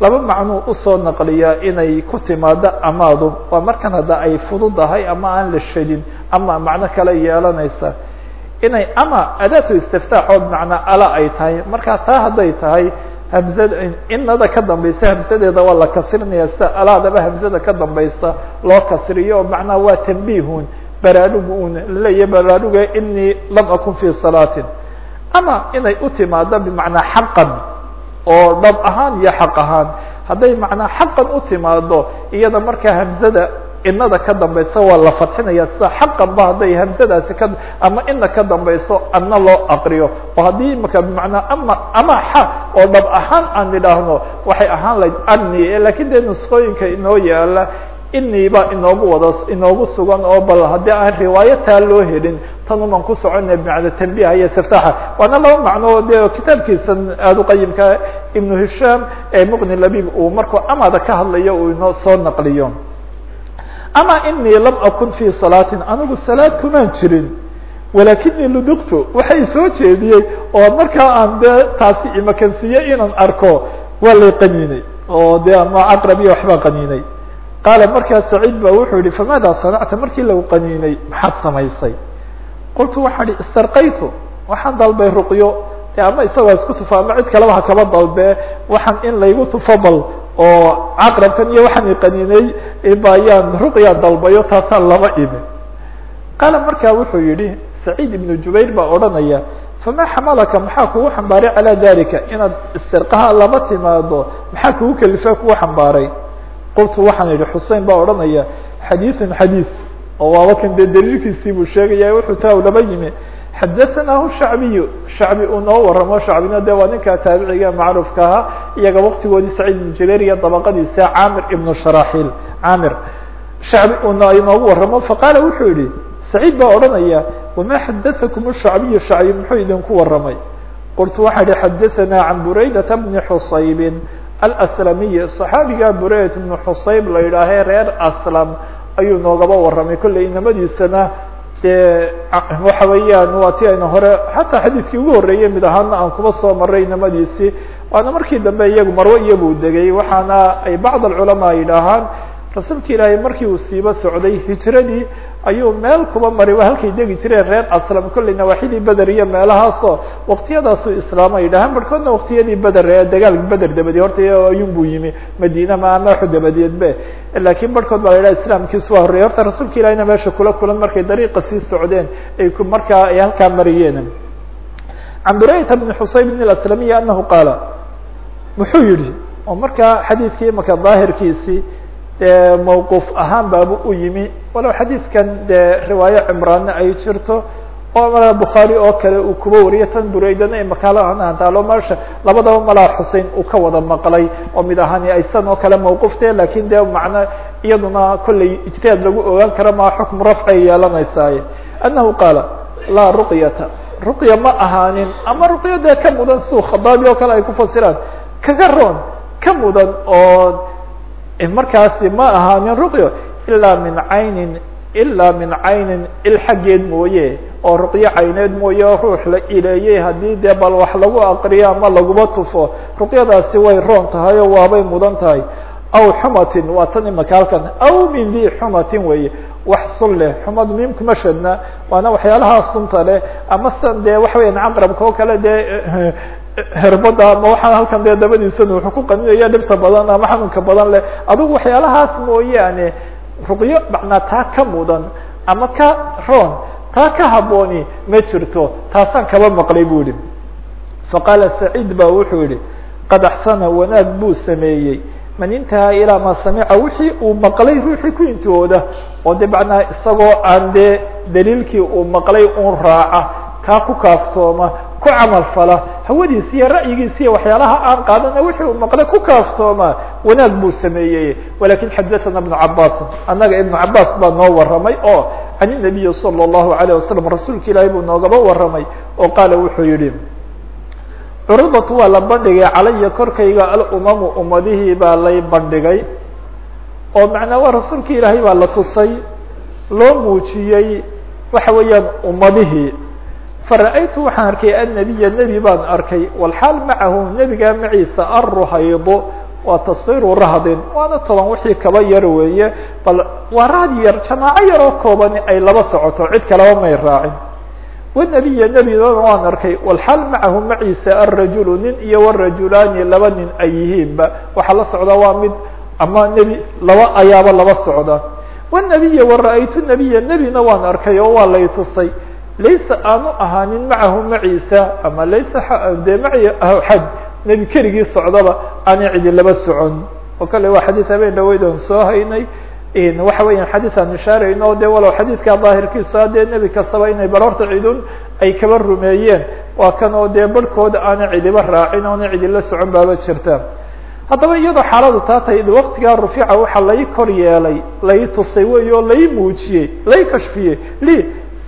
laba macnuu u soo naqliyaa inay ku timaado amaadu. Waa markan hadda ay fududahay ama aan la shadin ama macno kale yeelanaysa. Inay ama adaatu istiftaaxood macnaa ala ay tahay. Markaa taa hadday tahay hamzada inada ka dambaysa hamsadeeda waa la kasrinaya sida alaadaba hamzada ka dambaysta loo kasriyo macnaa waa tambihun baraarugu un laleeyahy baraaruga inii lam akun fi salaatin. Ama inay u timaado bimacnaa xaqan oo dhab ahaan iyo xaq ahaan. Hadday macnaa xaqan u timaado iyada markaa hamzada inada ka dambayso waa la fadxinaya sida xaqan ba hadday hamsadaasi ka ama ina ka dambayso adna loo aqriyo. Oo haddii imaka bimacnaa ama ama xa oo dhab ahaan aan idhaahno waxay ahaan lahayd ani laakiin dee nusqooyinka inoo yaalla inii inoogu wada inoogu sugan oo bal haddii aan riwaayataa loo helin tan uman ku socona bimacna tambiha iyo siftaxa waana laba macno dee kitaabkiisan aada uqayimka ibnu hishaam ee muqni labib uu markuu amada ka hadlayo uu inoo soo naqliyo. Ama inii lam akun fi salaatin anigu salaad kumaan jirin walakinii luduqtu waxay soo jeediyey oo markaa aan dee taasi imakansiiye inaan arko waa lay qaniinay. Oo de ama aqrab waxbaa qaniinay qaala markaa saciid ba wuxuu yihi famaada sanacta markii lagu qaniinay maxaad samaysay qultu waxaan ihi istarqaytu waxaan dalbay ruqyo de ama isagoo isku tufo ama cid kaleba ha kaba dalbe waxaan in laygu tufo bal oo caqrabkan iyo waxaan iqaniinay bayaan ruqya dalbayo taasaan lama imi qaala markaa wuxuu yihi saciid ibnu jubayr baa odhanaya fama xamalaka maxaa kugu xambaaray calaa dalika inaad istirqaha lama timaado maxaa kugu kelifa kugu xambaaray qultu waxaan idhi xusein baa odhanaya xadiiثun xadiiث oo waaba kan dee daliilkiisii buu sheegaya wuxuu taa laba yimi xadaثanahu shacbiyu shacbi uu noo waramo shacbina de waa ninka taabiciga macruufka ahaa iyaga waktigoodii saciid ibnu jabeer iyo dabaqadiisa camir ibnu sharaxiil camir shacbi uu inoogu waramo faqaala wuxuu yihi saciid baa odhanaya wama xadaثakum shacbiyu shacbi muxuu idinku waramay qultu waxaa ihi xadaثana can buraydata bni xusaybin alslamiy صaxaabiga burayt bnu xusayb la yidhaahee reer aslam ayuu noogaba warramay. Kolley inamadiisana dee waxa weeyaan waa ti ayna hore xataa xadiidkii ugu horreeyey mid ahaana aan kuba soo maray inamadiisii waana markii dambe iyagu marwo iyabuu degay waxaana ay bacd alculamaa yidhaahaan rasuulka ilaahay markii uu siiba socday hijradii ayuu meel kuba mari waa halkay degi jireen reer aslam. Kolley nawaaxidii beder iyo meelahaasoo waktiyadaasuu islaama yidhahaan barhkoodna waktiyadii beder ee dagaalka beder dabadee horta ayun buu yimi madiina ma nooxu dabadeedbe laakiin barhkood baa la yidhaha islaamkiisu waa horreeyay horta rasuulka ilahina meesha kula kulan markay dariiqa sii socdeen ay markaa ay halkaa mariyeen. Can burayta bni xusayb bn aslamiyi anahu qaala muxuu yihi oo markaa xadiidkii imaka daahirkiisii mawquuf ahaan baabu u yimi walow xadiidkan dee riwaayo cimraanna ay jirto oo malaa bukhaari oo kale uu kuba wariyo tan buraydana ee makaalaantaalo meesha labadaba malaa xusein uu ka wada maqlay oo mid ahaani aysan oo kale mawquufte laakiin dee macna iyaduna kolley ijtihaad lagu ogaan karo maa xukmu rafcay yeelanaysaaye annahu qaala laa ruqyata. Ruqya ma ahaanin ama ruqya dee ka mudan siu khadaabi oo kale ay ku fasiraan. Kaga roon ka mudan oo markaasi ma ahaanin ruqyo ilaa min caynin ilaa min caynin il xaggeed mooye oo ruqyo cayneed mooye oo ruux la ileeyey haddii dee bal wax lagu aqriyo ama laguba tufo ruqyadaasi way roon tahay oo waabay mudan tahay aw xumatin waa tan imaka halkan aw min di xumatin weeye wax sun leh xumadu miimkuma shadna waana waxyaalaha sunta leh ama san dee waxa weyan caqrabka oo kale dee herbada ama waxaan halkan dee dabadiisana wuxuu ku qaninaya dhibta badan ama xanuunka badan leh adigu waxyaalahaas mooyaane ruqyo macnaa taa ka mudan ama ka roon taa ka habooni ma jirto taasaan kaba maqlay bu ihi faqaala saciid ba wuxuu yihi qad axsana wanaag buu sameeyey. Man intahaa ilaa maa samica wixii uu maqlay ruuxii ku intooda oo de macnaa isagoo aan dee daliilkii uu maqlay un raaca kaa ku kaaftooma ku camal fala hawadiisi iyo ra'yigiisi iyo waxyaalaha aan qaadana wixii uu maqlay ku kaaftooma wanaag buu sameeyey. Walakin xadathana ibnu cabaasin annaga ibnu cabaas baa noo warramay oo can inabiyi sala allahu alayh wasalam rasuulka ilaahay buu noogaba warramay oo qaala wuxuu yihi curidat waa la bandhigay calaya korkayga alumamu ummadihii baa lay bandhigay. Oo macnaa waa rasuulka ilaahay baa la tusay loo muujiyey waxa weeyaan ummadihii fara-aytu waxaan arkay annabiya nebi baan arkay. Walxaal macahu nebigaa maciisa alruhaydo waa taswiiru rahdin. Waana toban wixii kaba yar weeye bal waa rahd yar jamaaco yaroo koobani ay laba socoto cid kaleba may raacin. Wanabiya nebidooda waan arkay. Walxaal macahu maciisa alrajulu nin iyo warajulaani laba nin ay yihiinba. Waxaa la socda waa mid ama nebi laba ayaaba laba socda. Wالnabiya wara'aytu nabiya nebina waan arkay oo waa lay laysa aanu ahaanin macahu maciisa ama laysa dee xad nebi keligii socdaba aanay cidi laba socon. Oo kale waa xadiid habeen dhaweyd oon soo haynay. Waxa weeyaan xadiid aan ishaarayno de walow xadiidka daahirkiisa dee nebi kastaba inay barorta cidun ay kaba rumeeyeen. Waa kan oo dee barhkooda aanay cidiba raacin oona cidi la socon baaba jirta. Haddaba iyadoo xaaladu taa tahay waktigaa rufica waxaa lai kor yeelay lai tusay wey oo lai muujiyey lai kashfiyey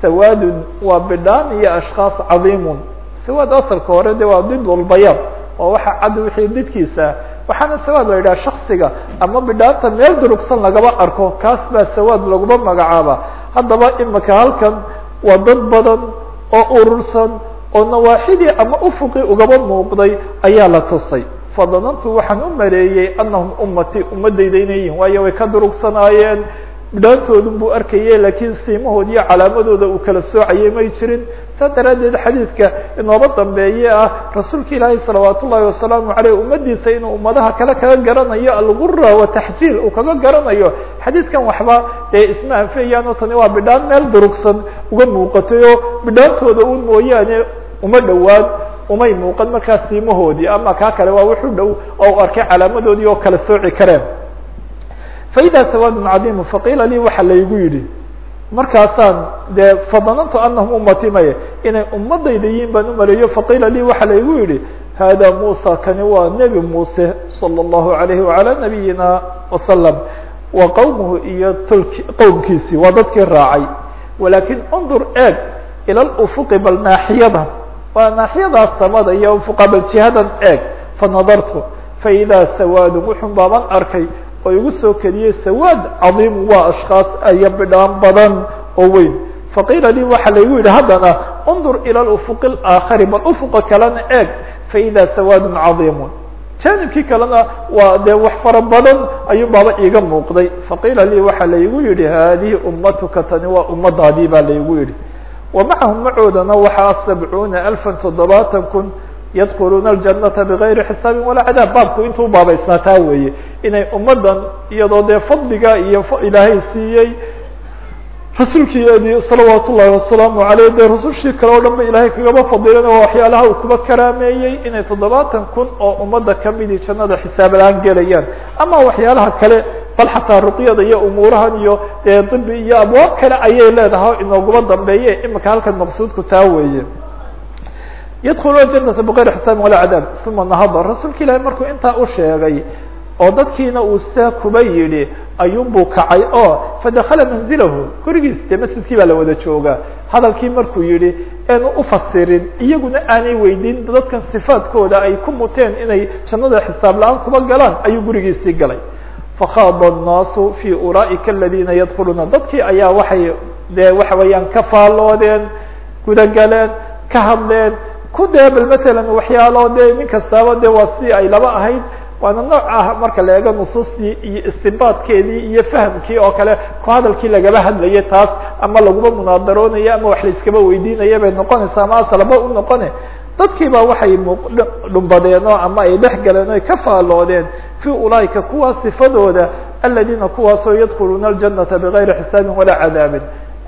sawaadun waa bidhaan iyo ashkhaas cadiimun. Sawaad asalka hore de waa did lbayad oo waxa cad wixii didkiisa waxaana sawaad la yidhaha shaksiga ama bidhaanta meel durugsan lagaba arko kaas baa sawaad laguma magacaaba. Haddaba imika halkan waa dad badan oo urursan oo nawaaxidii ama ufuqii ugaba muuqday ayaa la tusay. Fadanantu waxaan u mareeyey anahum ummatii ummadayda inay yihiin waayo way ka durugsanaayeen bidhaantoodun buu arkayay laakiin siimahood iyo calaamadooda uu kala soocayay may jirin. Saa daraaddeed xadiidka inooba dambeeye ah rasuulka ilaahay salawaat ullahi wasalaamu aleyh ummadiisa inuu ummadaha kale kaga garanayo algura wataxjiil uu kaga garanayo. Xadiidkan waxba dee isma anfeyaano tani waa bidhaan meel durugsan uga muuqatay oo bidhaantooda un mooyaane uma dhowaan umay muuqan markaa siimahoodii ama kaa kale waa wuxu dhow oo u arkay calaamadoodii oo kala sooci kareen faida sawaadun cadiimu faqiila lii waxa laygu yidhi markaasaan dee fadanantu anahum ummati maye inay ummadayda yihiin baan u maleeyo faqiila lii waxa laygu yidhi hada musa kani waa nebi muuse salى اllahu alayhi wala nabiyina wasalam wa qowmuhu iyo qowmkiisii waa dadkii raacay walakin undur eeg ila ufuqi bal naaxiyada waa naaxiyadaas samada iyo ufuqa bal jihadan eeg fanadartu faida sawaadun wuxun baaban arkay oo igu soo keliyey sawaad cadiimu waa ashkhaas aya bidhaan badan oo weyn. Faqiila lii waxa laygu yidhi haddana undur ila ufuq اlaakhari bal ufuqa kalena eeg faida sawaadun cadiimun. Janibkii kalena waa dee wax fara badan ayuu baaba iiga muuqday. Faqiila lii waxa laygu yihi hadihi ummatuka tani waa ummadaadii baa laygu yihi wamacahum macoodana waxaa sabcuuna alfa toddobaatan kun yadkuluuna aljanata bigayri xisaabin walaa cadaab. Baabku intuu baabaysnaa taa weeye. Inay ummaddan iyadoo dee fadliga iyo ilaahay siiyey rasuulkiiedi salawaat ullahi wasalaamu aleyh dee rasushii kale oo dhan ilaahay kagaba fadilan oo waxyaalaha uu kuba karaameeyey inay toddobaatan kun oo ummadda kamidii jannada xisaab la'aan gelayaan. Ama waxyaalaha kale bal xataa ruqyada iyo umuurahan iyo dibi iyo abwaab kale ayay leedahay inooguma dambeeye imika halkan maqsuudku taa weeye yadkuluna janata bigayri xisaabin walaa cadaab uma nahada rasuulka ilaahi markuu intaa u sheegay oo dadkiina uu sidaa kuba yidhi ayuunbuu kacay oo fadakala manzilahu gurigiis dee masjidkii baa la wada joogaa hadalkii markuu yidhi eenu ufasirin iyaguna aanay weydiin dadkan sifaadkooda ay ku muteen inay jannada xisaab la-aan kuba galaan ayuu gurigiisii galay fakhaada الnaasu fi ulaaئika aladina yadkuluuna dadkii ayaa waxay dee waxa weeyaan ka faalloodeen gudagaleen ka hadleen ku dee bal matalan waxyaalo dee nin kastaaba de waa si ay laba ahayd waana nooc ah marka la eego nusuustii iyo istinbaadkeedii iyo fahamkii oo kale. Ku hadalkii lagaba hadlayay taas ama laguma munaadaroonaya ama wax laiskaba weydiinaya bay noqonaysaa ama asalaba u noqone. Dadkiiba waxay dhumbadeen oo ama ay dhex galeen ay ka faalloodeen fi ulaaika kuwaa sifadooda aladiina kuwaasoo yadkuluuna aljanata bigayri xisaabin walaa cadaabin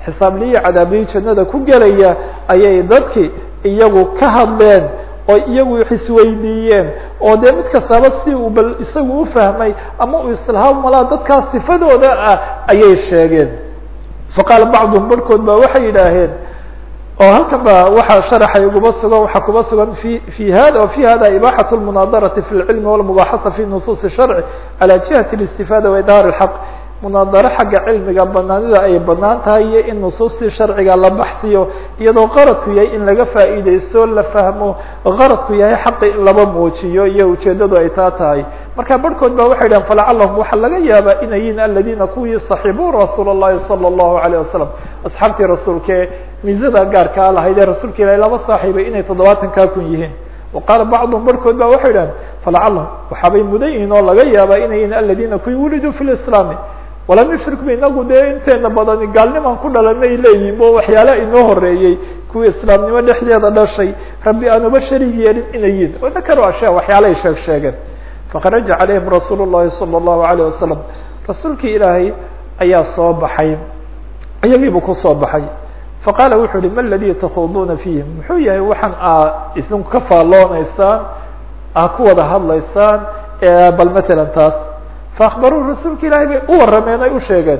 xisaabliyi cadaabliyi jannada ku gelaya ayay dadki iyagu ka hadleen oo iyagu isweydiiyeen oo dee mid kastaba si uu bal isagu ufahmay ama uu islahaam malaa dadkaa sifadooda ah ayay sheegeen faqaala bacduhum barhkood ba waxay yidhaaheen oo halkan ba waxaa sharaxay uguba sugan waxaa kuba sugan fi fi hada fi hada ibaxaة الmunaadarati fi اlcilmi wاlmubaxaha fi nusuus الsharci calى jihati الاstifada waidhaar الxaq munaadaro xagga cilmiga banaanida ay banaan tahay iyo in nusuustii sharciga la baxsiyo iyadoo qaradku yahay in laga faa'iideysto la fahmo qaradku yahay xaqi in laba muujiyo iyo ujeedadu ay taa tahay marka barhkood ba waxay dhahen falacalahum waxaa laga yaabaa inay yihin aladina kuwii صaxiibuu rasuul الlahi salى الlahu عalيه wasalam asxaabtii rasuulke miisada gaarkaa lahayd ee rasuulka ilahi laba saaxiibay inay toddobaatankaa kun yihiin wa qaala bacduhum barhkood ba waxay dhahen falacalahum waxaabay mudan yihiin oo laga yaabaa inay yihin aladina kuwii wuliduu fi lislaami walam yushrikba inagu dee inteena badani gaalnimaan ku dhalanay leeyihiin bo waxyaala inoo horeeyey kuwii islaamnimo dhexdeeda dhashay rabbi aanuba sharig yeelin inayin nakar ashe waxyaalay sheeg sheegeen. Faqaraja calayhim rasuul llahi sala allahu alayh wasalam rasuulkii ilaahay ayaa soo baxay. Iyagiibuu ku soo baxay. Faqaala wuxuu uhi ma ladii takhuduuna fiihi muxuu yahay waxaan aa idinku ka faalooneysaan aa ku wada hadlaysaan bal matalan taas faakbaruu rasuulka ilaahay bay u warrameen ay u sheegeen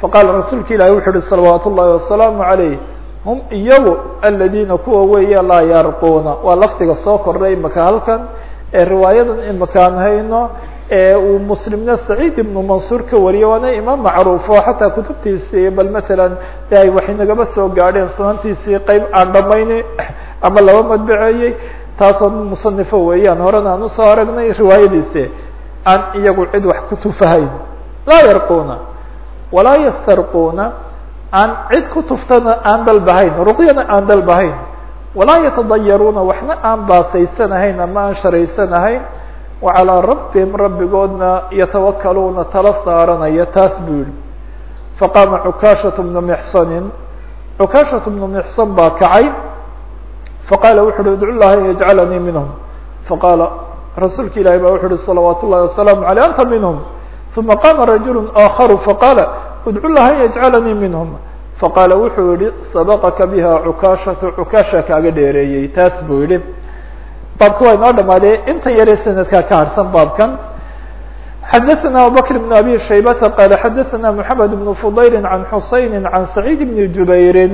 faqaala rasuulka ilahi wuxu uhi salawaat ullahi wasalaamu calayh hum iyagu aladiina kuwa weeye laa yarquuna waa lafdiga soo kordhay imaka halkan ee riwaayadan imakaan hayno ee uu muslimna saciid ibnu mansuur ka wariye waana imaam macruufo xataa kutubtiisii bal matalan de ay waxay nagaba soo gaadheen sunantiisii qeyb aan dhamayni ama laba madbaceeyey taasoo musanifo weeyaan horena aan u soo aragnay riwaayadiisi aan iyagu cid wax ku tufahayn laa yarquuna walaa yastarquuna aan cid ku tuftana aan dalbahayn ruqyana aan dalbahayn walaa yatadayaruuna waxna aan baasaysanahayn ama aan sharaysanahayn wa calىa rabbihim rabbigoodna yatawakaluuna tala saaranaya taas buu yihi faqaama cukaashaة bnu mxsanin cukaashaة bnu mxsan baa kacay faqaala wuxu uhi idcu llaha an yajcalanii minhm faqaala rasuulka ilahi ba wuxu uhi salawaat ullahi wasalaamu aleyh anta minhm uma qaama rajul aakaru faqaala idcu llaha an yajcalanii minhm faqaala wuxuu yihi sabaqaka biha cukaashatu cukaasha kaaga dheereeyey taas buu yihi baabka waa inoo dhamaadee intan yaree sanadkaa ka harsan baabkan xadaثna abubakr بn abi shaybata qala xadaثna mحamed بn fudayli can xusayni can saciid bni jubayrin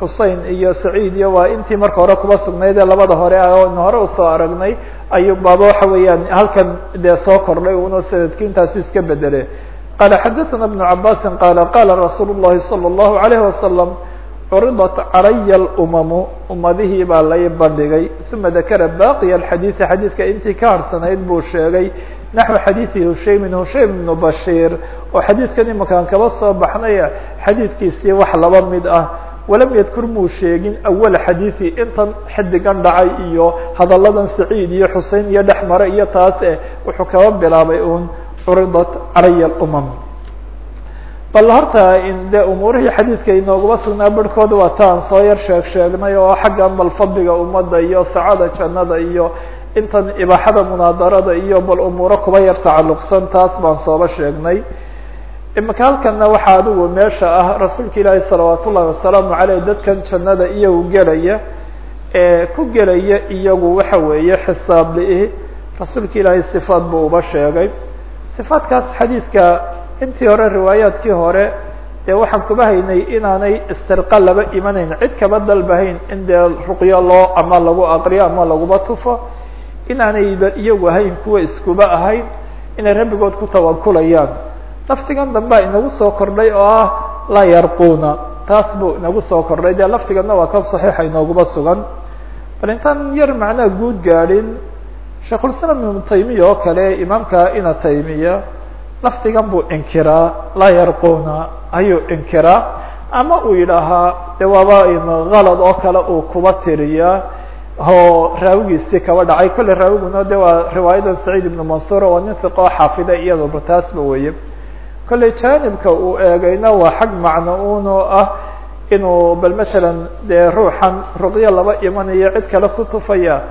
xusein iyo saciid iyo waa intii marka hore kuba sugnayd ee labada hore n hore usoo aragnay ayuu baaba waxa weeyaan halkan dee soo kordhay una sanadki intaasu iska bedele qala xadaثna بn cabasi qala qala rasuul الlahi salى الlahu عalيh wasalam curidat calaya اlumamu ummadihii baa lay bandhigay uma dakara baqiya alxadiidi xadiidka intii ka harsanayd buu sheegay naxو xadiiثi hushaymin hushaym ibnu bashiir oo xadiidkan imakaan kaba soo baxnaya xadiidkiisii wax laba mid ah walam yadkur muu sheegin awal xadiiثi intan xidigan dhacay iyo hadalladan saciid iyo xusein iyo dhex mare iyo taas eh wuxuu kaba bilaabay un curidat calaya اlumam bal horta de umuurihii xadiidka inoogaba sugnaa barhkooda waa ta aan soo yar sheeg sheegnay oo xaggan bal fadliga ummadda iyo sacada jannada iyo intan ibaaxada munaadarada iyo bal umuuro kuba yar tacalluqsan taas baan sooba sheegnay imika halkanna waxaa adigu meesha ah rasuulka ilaahi salawaat ullahi wasalaamu caleyh dadkan jannada iyagu gelaya ee ku gelaya iyagu waxa weeye xisaab li-i rasuulka ilaahay sifaad buu uba sheegay. Sifaadkaas xadiidka intii hore riwaayaadkii hore dee waxaan kuba haynay inaanay istirqa laba imanayn. Cid kaba dalbahayn in dee ruqyo loo ama lagu aqriyo ama laguba tufo. Inaanayba iyagu ahayn kuwa iskuba ahayn inay rabbigood ku tawakulayaan lafdigan dambea inagu soo kordhay oo ah laa yarquuna. Taas buu inagu soo kordhay. Dee lafdiganna waa kan saxiixa inooguba sugan. Bal intaan yar macnaha guud gaadhin sheikhulislaam ibnu taymiya oo kale imaamka ina taymiya lafdigan buu inkiraa laa yarquuna ayuu inkiraa. Ama uu yidhaahaa de waaba kalad oo kale uu kuba tiriyaa oo raawigiisii kaba dhacay. Kolle raawiguna de waa riwaayadan saciid ibnu mansuur oo nin hiqoo xaafida iyadaba taasba weye kolley janibka uu eegayna waa xag macno un oo ah inuu bal matalan dee ruuxan ruqyo laba imanayo cid kale ku tufaya.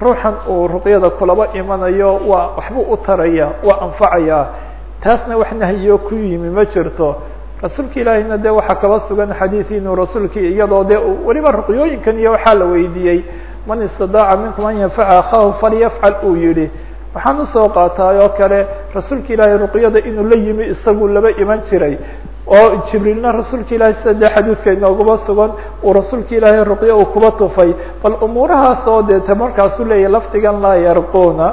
Ruuxan uu ruqyada kulaba imanayo waa waxbuu u taraya waa anfacaya. Taasna wax nahyiyo ku yimi ma jirto. Rasuulka ilaahiyna de waxaa kaba sugan xadiid inuu rasuulkii iyadoo de weliba ruqyooyinkan iyo waxaa la weydiiyey. Man istadaaca minkum an yanfaca akhahu falyafcal uu yihi waxaan u soo qaataay oo kale rasuulka ilaahay ruqyada inuu la yimi isagu laba iman jiray oo jibriilna rasuulka ilahay sida dee xadiidka inoogaba sugan uu rasuulka ilaahay ruqyo uu kuba tufay. Bal umuurahaas oo deete markaasu leeyahy lafdigan laa yarquuna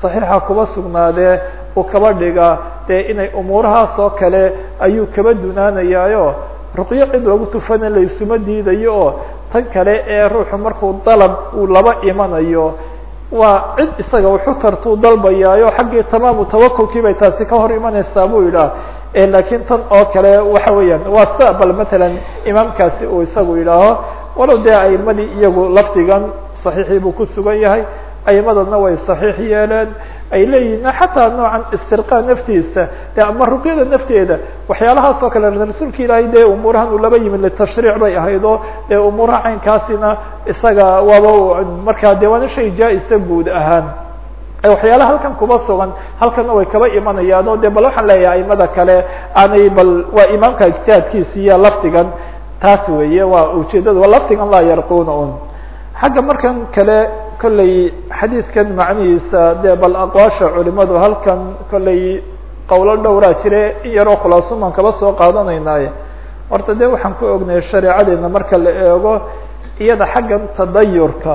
saxiixa kuba sugnaadee uu kaba dhiga. Dee inay umuurahaas oo kale ayuu kaba dunaanayaayo ruqyo cid lagu tufana laysuma diidayo. Oo tan kale ee ruuxu markuu dalab uu laba imanayo waa cid isaga wuxu tartuu dalbayaayo xaggii tamaamu tawakulkii bay taasi ka hor imanaysaa buu yidhaah. Laakiin tan oo kale waxa weeyaan waa sa bal matalan imaamkaasi uu isagu yidhaaho walow dee aimadii iyagu lafdigan saxiixii buu ku sugan yahay aimadana way saxiix yeeleen ay leeyihiin xataa noocan istirqa naftiisa de ama ruqyada nafteeda waxyaalahaas oo kale rasuulka ilaahay dee umuurahan uu laba yimid litashriic bay ahayd oo dee umuuraha caynkaasina isaga waaba markaa de waana jaa-isa guud ahaan. Waxyaalaha halkan kuba sugan halkanna way kaba imanayaan o de bal waxaan leeyahay aimada kale aanay bal waa imaamka ijtihaadkiisa iyo lafdigan taas weeye waa ujeedada waa lafdigan laa yarquna un xagga markan kale kolley xadiidkan macnihiisa dee bal aqwaasha culimadu halkan kolley qowlo dhowraa jire in yaroo khulaasuman kaba soo qaadanaynaaye. Horta de waxaan ku ognay shareecadeena marka la eego iyada xaggan tadayurka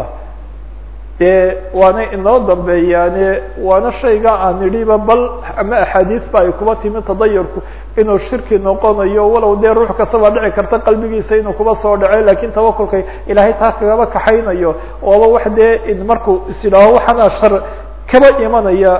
dee waana inoo dambeeyaane waana shayga aan idhiba bal ama axaadiis ay kuba timi tadayurku inuu shirki noqonayo walow dee ruux kastaba dhici karta qalbigiisa inuu kuba soo dhaco laakiin tawakulka ilaahay taa kagaba kaxaynayo. Ooba wax dee markuu is idhaaho shar kaba imanaya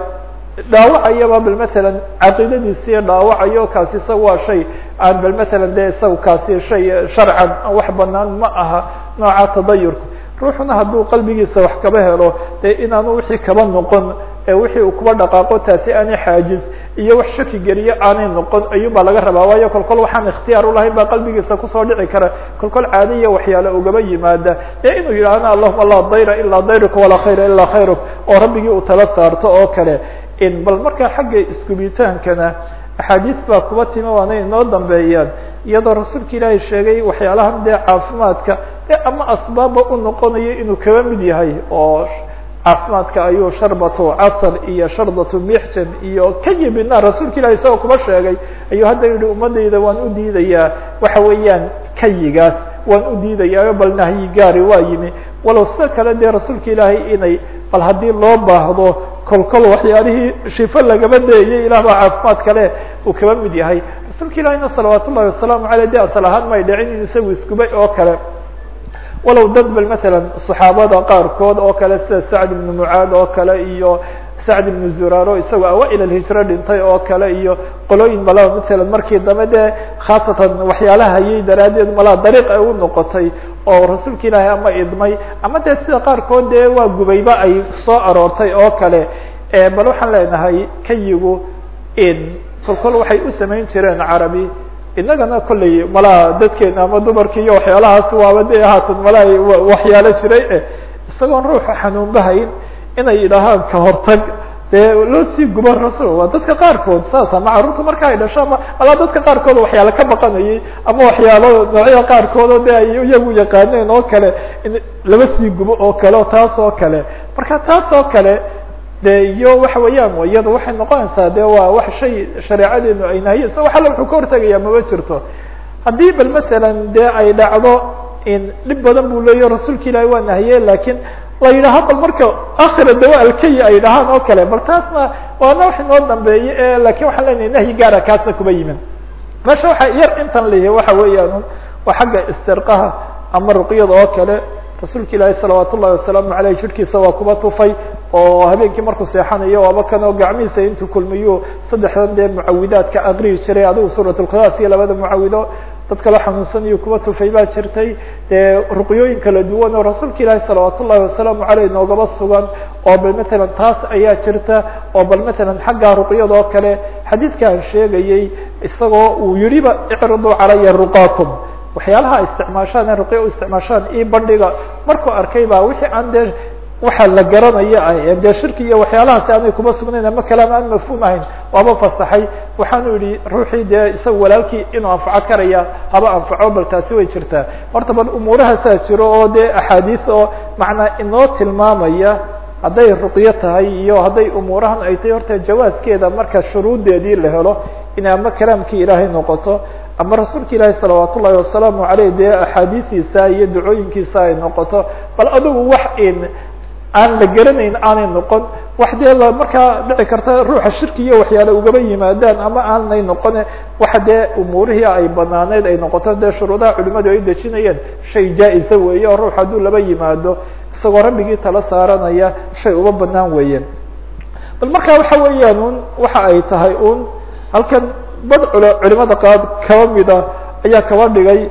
dhaawacayaba bal matalan caqiidadiisii dhaawacayo kaasi isaga waa shay aan bal matalan de isaga kaasi shay sharcan wax banaan ma aha nooca tadayurka ruuxuna hadduu qalbigiisa wax kaba helo dee inaanu wixii kaba noqon ee wixii uu kuba dhaqaaqo taasi aanay xaajiz iyo wax shaki geliyo aanay noqon ayuun baa laga rabaa. Waayo kol kol waxaan ikhtiyaar ulahayn baa qalbigiisa ku soo dhici kara. Kol kol caado iyo waxyaale ugaba yimaada. Ee inuu yidhaahna allahuma laa dayra ilaa dayruka walaa khayra ilaa khayruk oo rabbigii uu tala saarto oo kale. Bal markaa xagga iskubitaankana axaadiis baa kuba timi waana inoo dambeeyaan iyadoo rasuulka ilaahay sheegay waxyaalahan dee caafimaadka ama asbaabba u noqonayo inuu kaba mid yahay oo caafimaadka ayuu sharbatu casal iyo shardatu mixjan iyo ka yimidna rasuulka ilahi isagoo kuba sheegay. Ayuu hadda yihi ummadayda waan u diidayaa waxa weeyaan kayigaas waan u diidayaayo bal nahyi gaari waa yimi. Walow sida kale dee rasuulka ilaahay inay bal haddii loo baahdo kol kol waxyaalihii shifo lagaba deeyay ilah baa caafimaad kale uu kaba mid yahay. Rasuulka ilahina salawaat wasalaamu aleyh de asal ahaan may dhicin in isagu iskubay oo kale. Walow dad bal matalan saxaabada qaarkood oo kale sida sacd ibnu mucaad oo kale iyo sacd ibnu zuraro isagoo awaa-il alhijro dhintay oo kale iyo qolooyin malaa matalan markii dambe dee khaasatan waxyaalaha hayay daraaddeed malaa dariiq ay u noqotay oo rasuulka ilaahay ama idmay ama dee sida qaarkood dee waa gubayba ay soo aroortay oo kale bal waxaan leenahay kayigu kol kol waxay u samayn jireen carabi inagana kolley malaa dadkeena ama dumarkii iyo waxyaalahaas waaba de haatan malaa waxyaalo jiray isagoon ruuxa xanuunbahayn inay yidhaahaan ka hortag dee loo sii gubo rasul waa dadka qaarkood saas ama carruurta marka ay dhasho ama malaa dadka qaarkood waxyaalo ka baqanayay ama waxyaalo noocyada qaarkood oo de ay iyagu yaqaaneen oo kale in laba sii gubo oo kale o taas oo kale. Marka taas oo kale de iyo waxa weeyaan iyada waxay noqonaysaa de waa wax shay shareecadeenu ay nahiye so wax alla wuxuu ka hortagaya mama jirto. Haddii bal masalan de ay dhacdo in dhib badan buu leeyahy rasuulka ilaahi waa nahiye laakiin la yidhaaho bal marka akhira dawa alkayi ay dhahaan oo kale bal taasna waana wax inoo dambeeye e laakiin waxaan leenahay nahyi gaara kaasna kuma yimin meesha waxa yar intan leeyahay waxa weeyaan waa xagga istirqaha ama ruqyada oo kale. Rasuulka ilaahi salawaat ullahi wasalaamu aleyh jirhkiisa waa kuba tufay oo habeenkii markuu seexanayo waaba kan oo gacmihiisa intuu kulmiyo saddexdan dee mucawidaadka aqriyi jiray adigu suurat lkhilaas iyo labada mucawido dad kala xanuunsanayo kuba tufay baa jirtay. Dee ruqyooyin kala duwan oo rasuulka ilaahi salawaat ullahi wasalaamu aleyh noogaba sugan oo bal matalan taas ayaa jirta oo bal matalan xagga ruqyada oo kale. Xadiidkaan sheegayey isagoo uu yihiba icriduu calaya ruqaakum. Waxyaalaha isticmaashaan ee ruqya u isticmaashaan io bandhiga. Markuu arkay ba wixii aan dee waxa la garanaya ee dee shirki iyo waxyaalahaasi aanay kuma sugnayn ama kalaam aan mafhuum ahayn waaba fasaxay. Waxaanu yihi ruuxii dee isaga walaalkii inuu anfaco karaya haba anfaco bal taasi way jirtaa. Horta bal umuurahaasaa jiro oo dee axaadiis oo macnaa inoo tilmaamaya hadday ruqyo tahay iyo hadday umuurahan ay tahay horta jawaaskeeda marka shuruuddeedii la helo inay ama kalaamkii ilaahay noqoto ama rasuulka ilaahi salawaat ullahi wasalaamu aleyh dee axaadiistiisa iyo dacooyinkiisa ay noqoto bal adigu wax in aan la garanayn aanay noqon. Wax dee la markaa dhici karta ruuxa shirki iyo waxyaale ugaba yimaadaan ama aanay noqone. Waxa dee umuurihii ay banaaneyd ay noqoto dee shuruudaha culimadu ay dejinayeen shay jaa-isa weeye oo ruux hadduu laba yimaado isagoo rabbigii tala saaranaya shay uba banaan weeye. Bal marka waxa weeyaan un waxa ay tahay un halkan bad culimada qaad kaba mida ayaa kaba dhigay.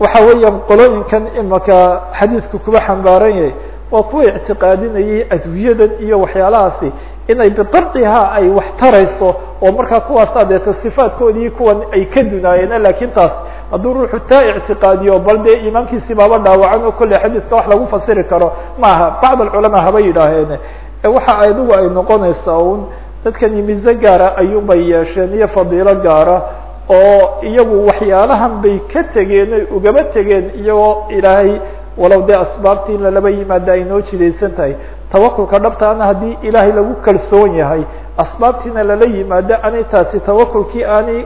Waxa weeyaan qolooyinkan imaka xadiidka kuba xambaaran yahay waa kuwa ictiqaadinayay adwiyadan iyo waxyaalahaasi inay bidarciha ay wax tarayso oo markaa kuwaasaa deeta sifaadkoodii kuwan ay ka dunaayeen laakiin taas hadduu ruuxu taa ictiqaadiyo bal dee iimaankiisii baaba dhaawacan oo kolley xadiidka wax lagu fasiri karo maaha bacd alculamaa haba yidhaaheen waxa adigu ay noqonaysaa un dadkani mize gaara ayuunbay yeesheen iyo fadiilo gaara oo iyagu waxyaalahan bay ka tegeen oy ugaba tegeen iyagoo ilaahay walow dee asbaabtii in lalaba yimaada ay noo jidaysan tahay. Tawakulka dhabtaana haddii ilaahay lagu kalsoon yahay asbaabtiina lala yimaado anay taasi tawakulkii aanay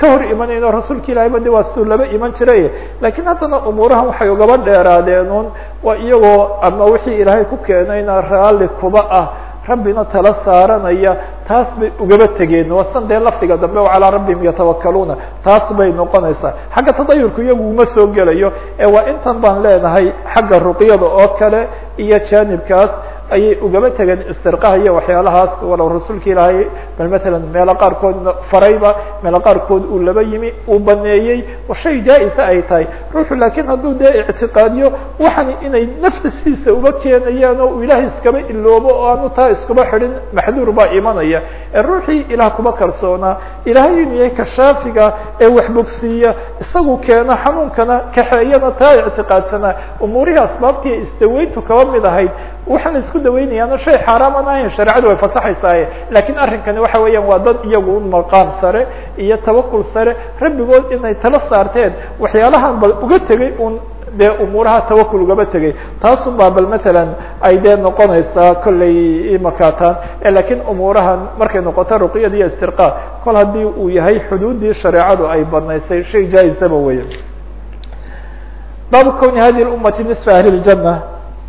ka hor imanayno rasuulka ilahay ba de waa siduu laba iman jiray lakiin haddana umuurahan waxay ugaba dheeraadeen un waa iyagoo ama wixii ilaahay ku keenayna raalli kuba ah rabbina tala saaranaya taas bay ugaba tegeen. Wasan dee lafdiga dambe o calaa rabbihim yatawakaluuna taas bay noqonaysaa xagga tadayurku iyagu uma soo gelayo ee waa intan baan leenahay xagga ruqyada oo kale iyo jaanibkaas ayay ugaba tegeen istirqaha iyo waxyaalahaas walow rasuulka ilaahay bal matalan meelo qaarkood farayba meelo qaarkood uu laba yimi uu baneeyey shay jaa-isa ay tahay. Ruuxu laakiin hadduu dee ictiqaadiyo waxan inay nafsiisa uba keenayaan oo uu ilaahay iskaba iloobo oo aanu taa iskuba xidhin maxduur baa imanaya. Ee ruuxii ilaah kuba kalsoonaa ilaahay inu yahay kashaafiga ee waxbogsiiya isagu keena xanuunkana kaxeeyana taa ictiqaadsanaa umuurihii asbaabtii isdaweyntu kaba mid ahayd waxaan isku daweynayaano shay xaaraaman ahayn shareecadu way fasaxaysaaye. Lakiin arrinkani waxa weeyaan waa dad iyagu un maqaam sare iyo tawakul sare. Rabbigood inay tala saarteen waxyaalahan bal uga tegay un dee umuuraha tawakul ugaba tegay taasun baa bal matalan ay dee noqonaysaa kollay imakataan lakiin umuurahan markay noqoto ruqyada iyo istirqa kol haddii uu yahay xuduuddii shareecadu ay banaysay shay jaa-isaba weya baabu kowni hadihi ummati nisfa ahli ljana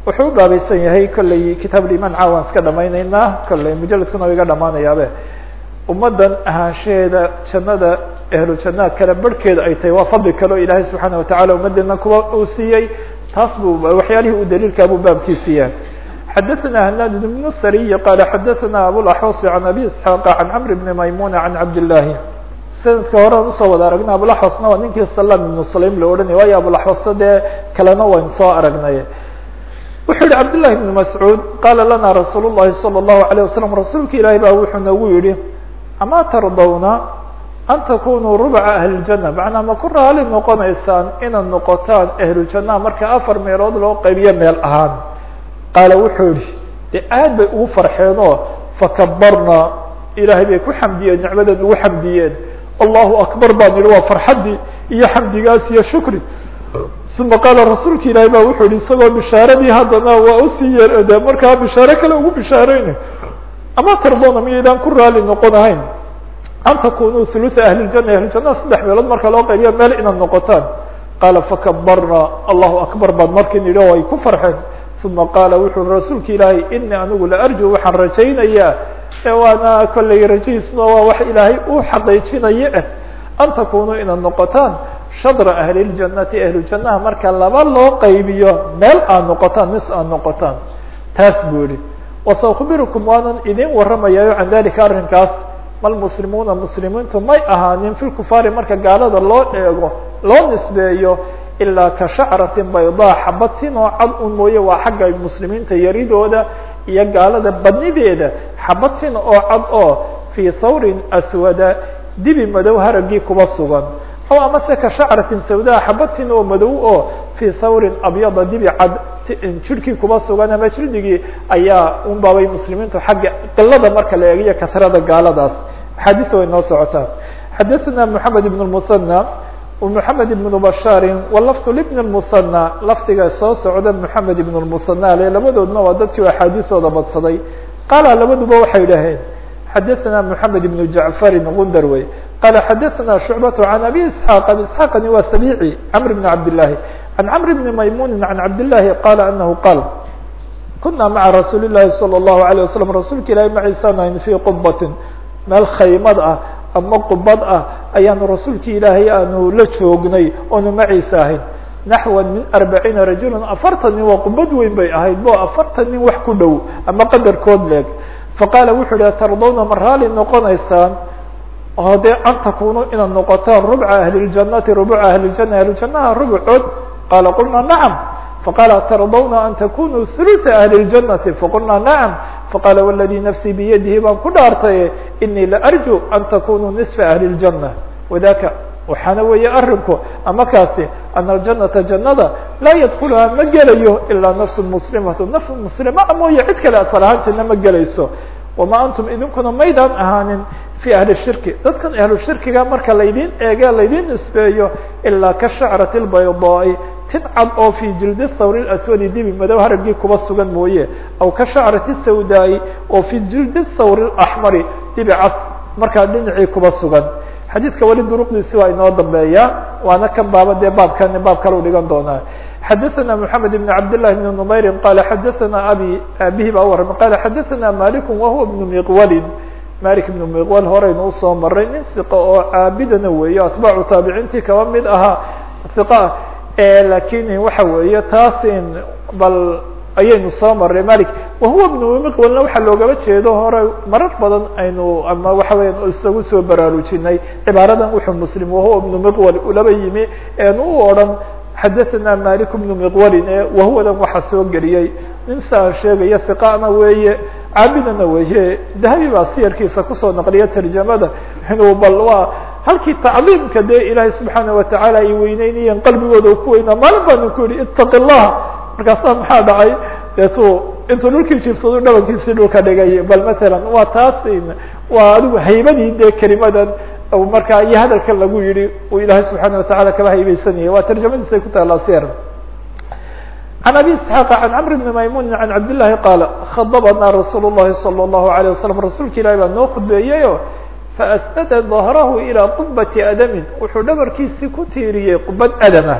wuxuu u baabaysan yahay kollay kitaab liman caawan iska dhamayneynaa kollay mujaladkuna iga dhamaanayaabe ummaddan ahaanshaheeda jannada ehlu jannaha kale barhkeeda ay tahay waa fadli kale ilaahay subxaana watacala ummadeena kuwa uu siiyey. Taas buu waxyaalihii u daliilkaa buu baabkiisiiya xadaثna hanaad bn sariy qaala xadaثna abulaxwasi can abi isxaaqa can camr bni maymuna can cabdillaahi. Sanadka horean u soo wada aragna abulaxwasna waa ninkii salam ibnu sulaym la odhanaya waayo abulaxwasa dee kalena waynu soo aragnay wuxuu yihi cabd لlahi بn mascuud qaala lana rasuul الlahi salى الlahu عalيه wasalam rasuulka ilaahi baa wuxuu nagu yihi ama tardawna an takunuu rubca ahli الjana macnaa ma ku raali noqonaysaan inaad noqotaan ahlujannaha marka afar meelood loo qaybiyo meel ahaan qaala wuxuu yihi de aad bay ugu farxeenoo fakabarna ilaahay bay ku xamdiyeen nicmadeed ugu xamdiyeen allahu akbar baan yihi waa farxaddii iyo xamdigaas iyo shukri uma qaala rasuulka ilaahi ba wuxuu yihi isagoo bishaaradii haddana waa u sii ye de markaa bishaare kale ugu bishaareyna ama tardona miyaydaan ku raali noqonahayn an takunuu huluثa ahli ljana ahlujannaha saddex meelood marka loo qaybiyo meel inaad noqotaan. Qaala fakabarna allahu akbar baan markii nidhi oo ay ku farxeen. Uma qaala wuxuu rasuulka ilaahay inii anigu la arju waxaan rajaynayaa waana kollay rajihiisna waa wax ilaahay uu xaqiijinayo ah an takunuu inaad noqotaan shadra ahli ljannati ahlujannaha marka laba loo qaybiyo meel aad noqotaan nis aad noqotaan taas buu yihi wasaukbirukum waanan idin warramayayo can dalika arrinkaas malmuslimuuna muslimiintu may ahaanin fi lkufaari marka gaalada loo eego loo nisbeeyo ilaa ka shacratin baydaa xabatin oo cad un mooye waa xagga muslimiinta yaridooda iyo gaalada badnideeda xabatin oo cad oo fii thawrin aswada dibi madow haragii kuba sugan aw amase ka shacratin sawdaa xabatin oo madow oo fii thawrin abyada dibi cad jirhkii kuba sugan ama jirdigii ayaa un baabay muslimiintu xagga qilada marka la eegiyo kasrada gaaladaas axaadiista way noo socotaa xadaثna mحamed ibn الmuثanى ومحamed ibn bashaari walafdu libn الmuثanى lafdiga soo socda mحamed ibn الmuثanى ale labadoodna waa dadkii axaadiisooda badsaday qaala labaduba waxay dhaheen xadaثna mحamed ibn jaعfari gundar wey qaala xadaثna shucbaة can abi isحاaq abi isحaaqani waa sabici cmr bn cabd لlahi عن cمر بن maymuni عن cabd للahi qال أنه qاl kuna mعa rasuul الlahi صلى الlaهu عليه وsلم rasuulka ilahi maciisanayn fي qubati meel khaymad ah ama qubad ah ayaanu rasuulka ilaahay aanu la joognay oonu maciisa ahayn naxwa min arbaciina rajula afartan nin waa qubad weyn bay ahayd bo afartan nin wax ku dhow ama qadarkood leeg faqaala wuxuu idhi tardowna ma raali noqonaysaan oo dee inaad noqotaan rubca ahliljannati rubuca ahliljana ahlujannaha rubucood qaala qulna nacam faqaala tardowna an takunuu hulutha ahliljannati faqulna nacam faqaala waladii nafsii biyadihi baan ku dhaartaye inii laarju an takunuu nisfa ahli ljanna waxaana weeye arinku ama ana aljanata jannada laa yadkuluhaa ma gelayo ilaa nafsu muslimatu naf muslima mooye cid kale asal ahaan janno ma gelayso. Wamaa antum idinkuna maydaan ahaanin fi ahli shirki. Dadkan ahlu marka laydin eege laydin nisbeeyo ilaa ka shacrati lbaydaai tin oo fi jildi thawri aswadi dibi madow haragii kuba sugan mooye. Aw ka shacrati sawdaai oo fi jildi thawri axmari dibi cas markaa dhinacii kuba sugan xadiidka weli duruqdiisi waa inoo dambeeya waana kan baaba dee baabkan baab kale u dhigan doonaa xadaثna mحamed بn cabd لlahi بn نmayri qala xadaثna abi abihi baa warramay qala xadaثna malik wahuwa بn miqwalin malik ibn miqwal horeynu usoo maray nin iqa oo caabidana weeyo atbaacu taabiciintii kaba mid ahaa iqa lakin waxa weeye taasin bal ayaynu soo maray malik wahuwa ibn miqwalna waxaa loogaba jeedo hore marar badan aynu ama waxa weya isagu soo baraarujinay. Cibaaradan wuxuu muslim wahuwa ibn miqwal ulaba yimi u odhan xadaثna malik bnu miqwalin ee wahuwadan waxaa soo geliyey nin saa sheegaya hiqana weeye caabidana weeye dahabi baa siyarkiisa ku soo naqliya tarjamada. Inuu bal waa halkii tacdiimka dee ilaahay subxaana watacaala ay weyneynayeen qalbigooda u ku weynaa maalin baanu ku yihi itaqi llah markaasaa maxaa dhacay deetu intuu dhulkii jiibsado dhabankiisii dhulka dhigay bal matalan waa taas waa adigu haybadii dee kelimadan markaa iyo hadalkan lagu yihi uu ilaahay subxaana watacala kaba haybeysanayay waa tarjamadiisa ay ku taala sir عن أbي اسحاq عن cمر بن maymون عن cabd للahi qاaل khadبnaa رasuul الlahi صلى الlaه عليه وsلم rasuulka ilahi baa noo khudbeeyeyo faأsنda ظهrahu ilىa qubati admin wuxuu dhabarkiisii ku tiiriyey qubad admah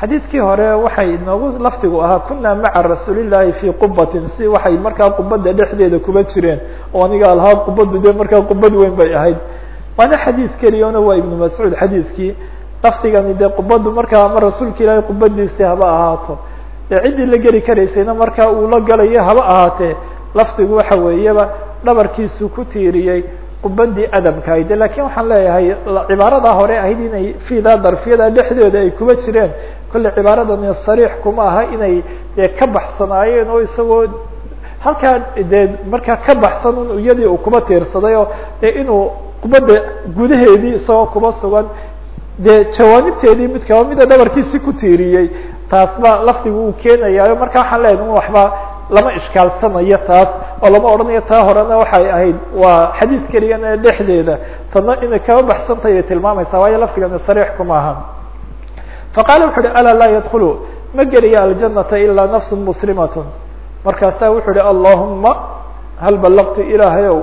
xadiidkii hore waxay noogu lafdigu ahaa kuna maca rasuulilaahi fii qubatin si waxay markaa qubada dhexdeeda kuba jireen oo aniga alahaa qubaddu dee markaa qubad weyn bay ahayd. Waana xadiid keliyona waa ibnu mascuud xadiidkii. Lafdigani dee qubaddu markaa ama rasuulka ilaahay qubadiisi haba ahaato. Dee ciddii la geli karaysayna markaa uu la galayo haba ahaatee lafdigu waxa weeyaba dhabarkiisu ku tiiriyey qubadii adamkahayd laakiin waxaan leeyahay cibaarada hore ahayd inay fiida darfiyada dhexdeeda ay kuba jireen. Kolley cibaaradani sariix kuma aha inay ka baxsanaayeen oo isagoo halkaa dee markaa ka baxsan un iyadii uu kuba tiirsaday oo dee inuu qubadda gudaheedii isagoo kuba sugan. Dee jawaanibteedii mid kaba mida dhabarkiisi ku tiiriyey taas ba lafdigu uu keenayaayo. Marka waxaan leeyahay waxba lama ishkaalsanayo taas oo lama odhanayo taa horena waxay ahayd waa xadiid keliyana dhexdeeda. Tadna inay kaba baxsantahay ay tilmaamaysaa waayo lafdigani sariix kuma aha. Faqaala wuxu uhi alaa laa yadkulu ma gelaya aljanata ilaa nafsu muslimat markaasaa wuxuu uhi allahuma hal ballaqtu ilaahayow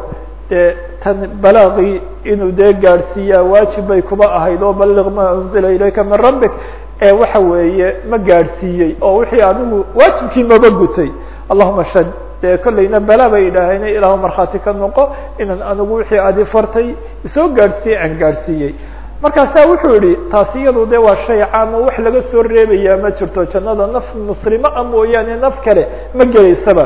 dee tan balaaqii inuu dee gaadhsiiyaa waajib bay kuba ahayd oo balliq ma unzila ilayka min rabbik. Ee waxa weeye ma gaadhsiiyey oo wixii anigu waajibkii maba gutay allahuma shad dee kollayna bala bay yidhaaheen ilaahu markhaati ka noqo inaan anigu wixii adi fartay isoo gaadhsiiyey aan gaadhsiiyey markaasaa wuxuu yihi taasi iyadu de waa shay caam oo wax laga soo reebayaa ma jirto jannada naf muslima a mooyaane naf kale ma gelaysaba.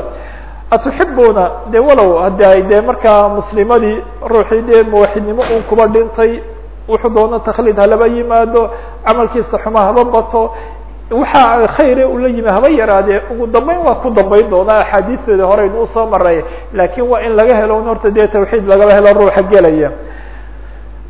Atuxibuuna de walow haddi ay dee markaa muslimadii ruuxii dee muwaxidnimo un kuba dhintay wuxuu doono takliid halaba yimaado camalkiisa xuma haba bato waxaa khayre ula yimi haba yaraadee ugu dambeyn waa ku dambayn doonaa axaadiisteeda horeynu u soo maray laakin waa in laga helo un horta dee tawxiid lagaba helo ruuxa gelaya.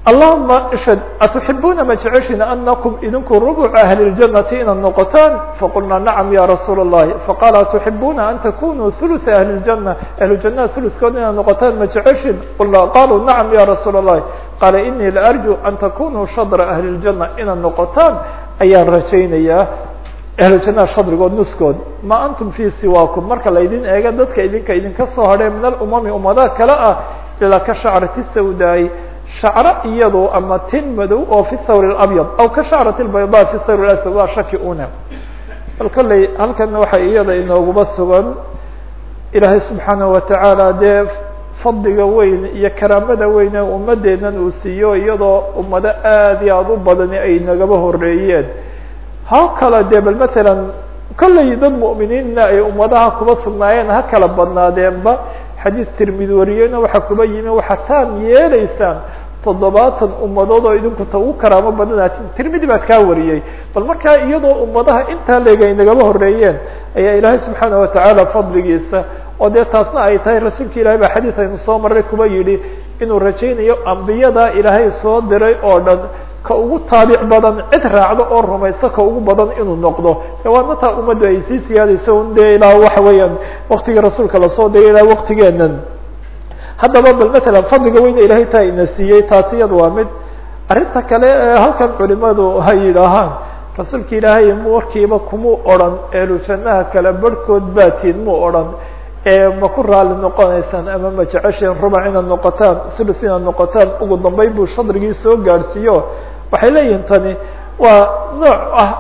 Allahuma ishad atuxibuna ma jeceshina anakum idinku rubuc ahli ljanati inaad noqotaan? Faqulnaa nacam ya rasuula اllahi faqala atuxibuna an takunuu hulua ahli ljana ahlujannaha hulukooda inaad noqotaan ma jeceshin? Qulnaa qaluu nacam ya rasuula اllahi qaala inii laarju an takunuu shadra ahli ljana inaad noqotaan. Ayaan rajaynayaa ahlujannaa shadrigood nuskood ma antum fi siwaakum? Marka laydin eega dadka idinka idinka soo hadhee min alumami ummadaha kale ah ilaa ka shacrati sawdaayi shacro iyado ama tin madow oo fi sawr اabyad aw ka shacrati bayda fi sawr aswad waa shaki una bal kolley halkana waxay iyada inooguba sugan ilaahay subxaanaه watacaala dee fadliga weyn iyo karaamada weyne ummadeennan uu siiyo iyadoo ummado aad iyo aad u badani ay nagaba horeeyeen ha kala dee bal matalan kolley dad mu'miniinna ay ummadaha kuba sugnaayeen ha kala badnaadeenba. Xadiid tirmidi wariyeyna waxaa kuba yimi waxaa taan yeelaysaan toddobaatan ummadood oo idinku ta ugu karaamo badanaati tirmidi baad kaa wariyey. Bal markaa iyadoo ummadaha intaa leeg ay nagaba horeeyeen ayaa ilaahay subxaana watacaala fadligiisa oo dee taasna ay tahay rasuulka ilahay baa xadiid aynu soo maray kuba yidhi inuu rajaynayo ambiyada ilaahay soo diray oo dhan ka ugu taabic badan cid raacdo oo rumayso ka ugu badan inuu noqdo. Waa mataa ummaddu ay sii siyaadayso un dee ilaa waxa weeyaan waktigii rasuulka la soo degay ilaa waktigeenan haddaba bal matalan fadliga weyne ilahay taa ina siiyey taasi iyada waa mid arrinta kale ee halkan culimadu hay yidhaahaan. Rasuulka ilaahay warkiiba kumuu odran kale barhkood baatiin muu odran ma ku raali noqonaysaan ama ma jecesheen rubac inaad noqotaan sulus inaad noqotaan ugu dambeyn buu shadrigii soo gaadhsiiyo. Waxay leeyihiin tani waa nooc ah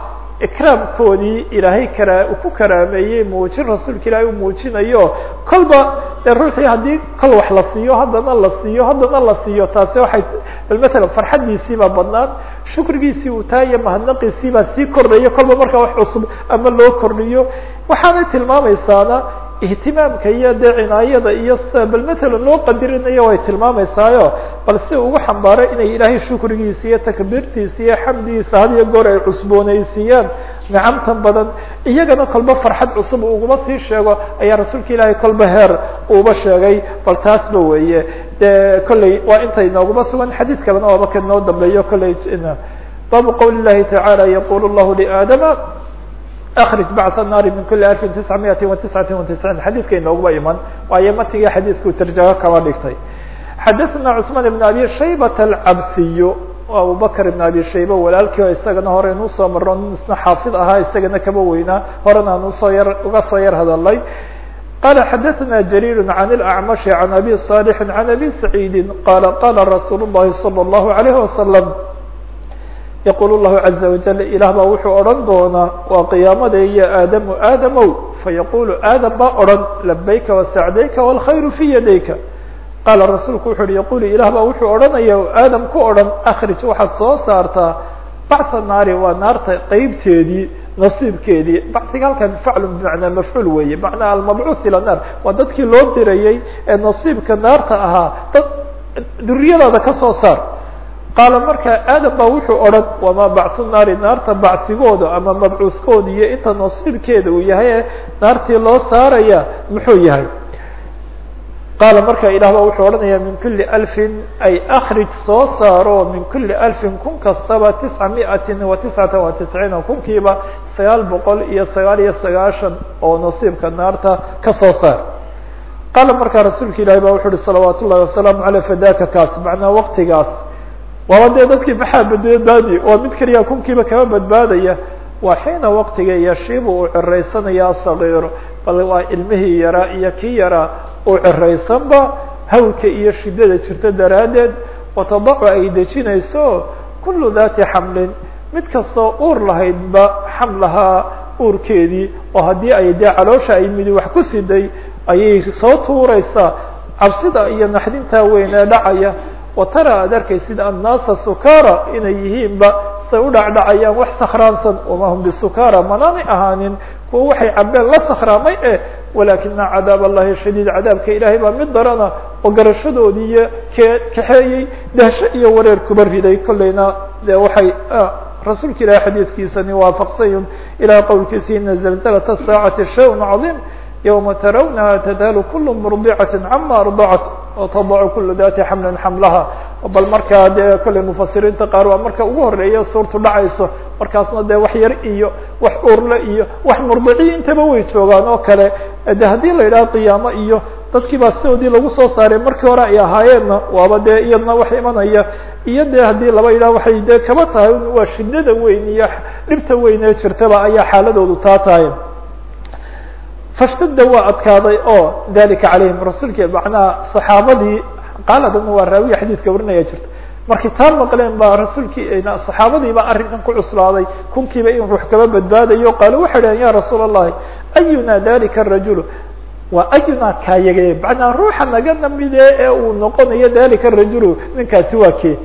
ikraamkoodii ilaahay kara ku karaameeyey muujin rasuulka ilaahay u muujinayo. Kolba dee ruuxii haddii kol wax la siiyo haddana la siiyo haddana la siiyo taasi waxay bal matalan farxaddiisiibaa badnaan shukrigiisii uu taa iyo mahadnaqiisiibaa sii kordhayo kolba markaa wax cusub ama loo kordhiyo. Waxaanay tilmaamaysaana ihtimaamka iyo dee cinaayada iyo bal matalan loo qadirinayo way tilmaameysaayo bal si ugu xambaaray inay ilaahay shukrigiisa iyo takbiirtiisa iyo xamdigiisa had iyo goor ay cusboonaysiiyaan. Nicamtan badan iyagana kolba farxad cusub uguma sii sheego ayaa rasuulka ilaahay kolba heer uuba sheegay bal taasba weeye. De kolley waa intay nooguma sugan xadiid kalena waaba ka noo dambeeyo kolley baabu qowli llahi tacaala yaqul llahu liaadama akrij bacث الnaari min kuli alfi tiscamiyati وatiscati وatisciin xadiidkay nooguba iman waayo matigii xadiidku tarjamo kaba dhigtay xadaثna cثmaan بn abi shaybat alcabsiy abubakr ibn abi shayba walaalkii o isagana hore inuu soo maro nin isna xaafid ahaa isagana kaba weynaa horena aan usoo yar uga soo yar hadalay qala xadaثna jrيr عan الأعmaشh عan abi صالح عan abi سacيidi qala qala rasuul الlahi slى الlahu عalيه وasلم yaqul llahu caza wajal ilaah baa wuxuu odhan doonaa waa qiyaamada iyo aadamu aadamow fayaqulu aadam baa odhan labayka wasacdayka wاlkhayru fi yadayka qaala rasuulku wuxu uhi yaqulu ilaah baa wuxuu odhanaya aadam ku odhan akrij waxaad soo saartaa bactha naari waa naarta qeybteedii nasiibkeedii bacsiga halkan faclu bimacnaa mafcuul weeye macnaa almabcuuth ila naar waa dadkii loo dirayey ee nasiibka naarta ahaa dad duriyadaada ka soo saar qaala markaa aadam baa wuxuu odhan wamaa bacthu naari naarta bacsigooda ama mabcuuskooda iyo inta nasiibkeeda uu yahay naartii loo saaraya muxuu yahay qaala markaa ilah wuxuu odhanaya min kuli alfin ay akrij soo saaro min kuli alfin kun kastaba tisca miatin wa tiscata wa tisciina kunkiiba sagaal boqol iyo sagaal iyo sagaashan oo nasiibka naarta ka soo saar qaala markaa rasuulka ilahi baa wuxu uhi salawaat wasalaamu aleyh fadaka kaas macnaa waqtigaas waaba dee dadkii maxaa badbaadi waa mid keliya kunkiiba kama badbaadaya. Waa xiina waktiga yashibu uu ciraysanaya asagiir bal waa ilmihii yaraa iyo kii yaraa uu ciraysanba hawlka iyo shidada jirta daraaddeed watadacu ay dejinayso kulu dati xamlin. Mid kastoo uur lahaydba xamlahaa uurkeedii oo haddii ay dee caloosha ay midi wax ku siday ayay soo tuureysaa cabsida iyo naxdintaa weynee dhacaya watara aad arkaysid annaasa sukara inay yihiinba say u dhacdhacayaan wax sakhraansan wama hum bisukara manaanay ahaanin? Kuwa waxay cabeen la sakhraamay eh walaakina cadaab allahi shadiid cadaabka ilaahay baa mid darana oo garashadoodii kaxeeyey dahsho iyo wareer kuba riday. Kolleyna dee waxay ah, rasuulka ilahay xadiidkiisani waafaqsayun ilaa qowlkiisi ina zalzalat asaacati shawn cadiim ywma tarawnaha tadaalu kul murdicat cama ardacat. وtadacu kula dati xamli xamlaha bal markaa dee kolley mufasiriinta qaar waa marka ugu horreeya suurtu dhacayso. Markaasna dee wax yar iyo wax urle iyo wax murdiciyo intaba way joogaan oo kale. De haddii la yidhaha qiyaamo iyo dadkii baa sidoodii lagu soo saaray markii hore ay ahaayeenna waaba dee iyadna wax imanaya. Iyo de haddii laba yidhaha waxay dee kaba tahay waa shidada weyn iyo dhibta weyn ee jirtaba ayaa xaaladoodu taa tahay fashtadda waa adkaaday oo dalika calayhim rasuulka macnaha saxaabadii qaaladan waa raawiya xadiidka warinaya jirta. Markay taa maqleen baa rasuulkii saxaabadii baa arrinkan ku cuslaaday kunkiiba in ruux kaba badbaadayo qaalo waxay dhaheen ya rasuul allahi ayuna dalika arajulu waa ayuna kaayage macnaa ruuxa naga namide ee uu noqonayo dalika arajulu ninkaasi waa kee?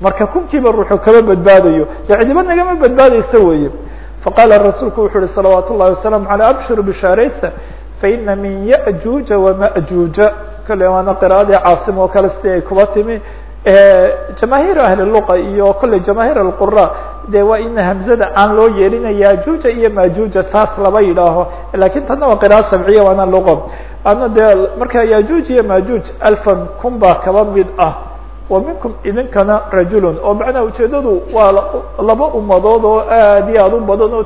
Marka kunkiiba ruuxu kaba badbaadayo. Dee cidiba nagama badbaadaysa weeye faqala rasuulku wuxu uhi salawaat wasalaamu aleyh abshiru bishaaraysa faina min yajuuja wamajuuja kolley waana qira'adii caasim oo kale sidii ay kuba timi jamaahiir ahli luqa iyo kolley jamaahiir alqura de waa in hamzada aan loo yeelina yajuuja iyo majuuja taas laba yidhaaho laakiin tana waa qira'a sabciya waana luqa ana dee marka yajuuj iyo majuuj alfan kun baa kaba mid ah wa minkum idinkana rajulun. Oo macnaha ujeedadu waa laba ummadood oo aad iyo aad u badan oo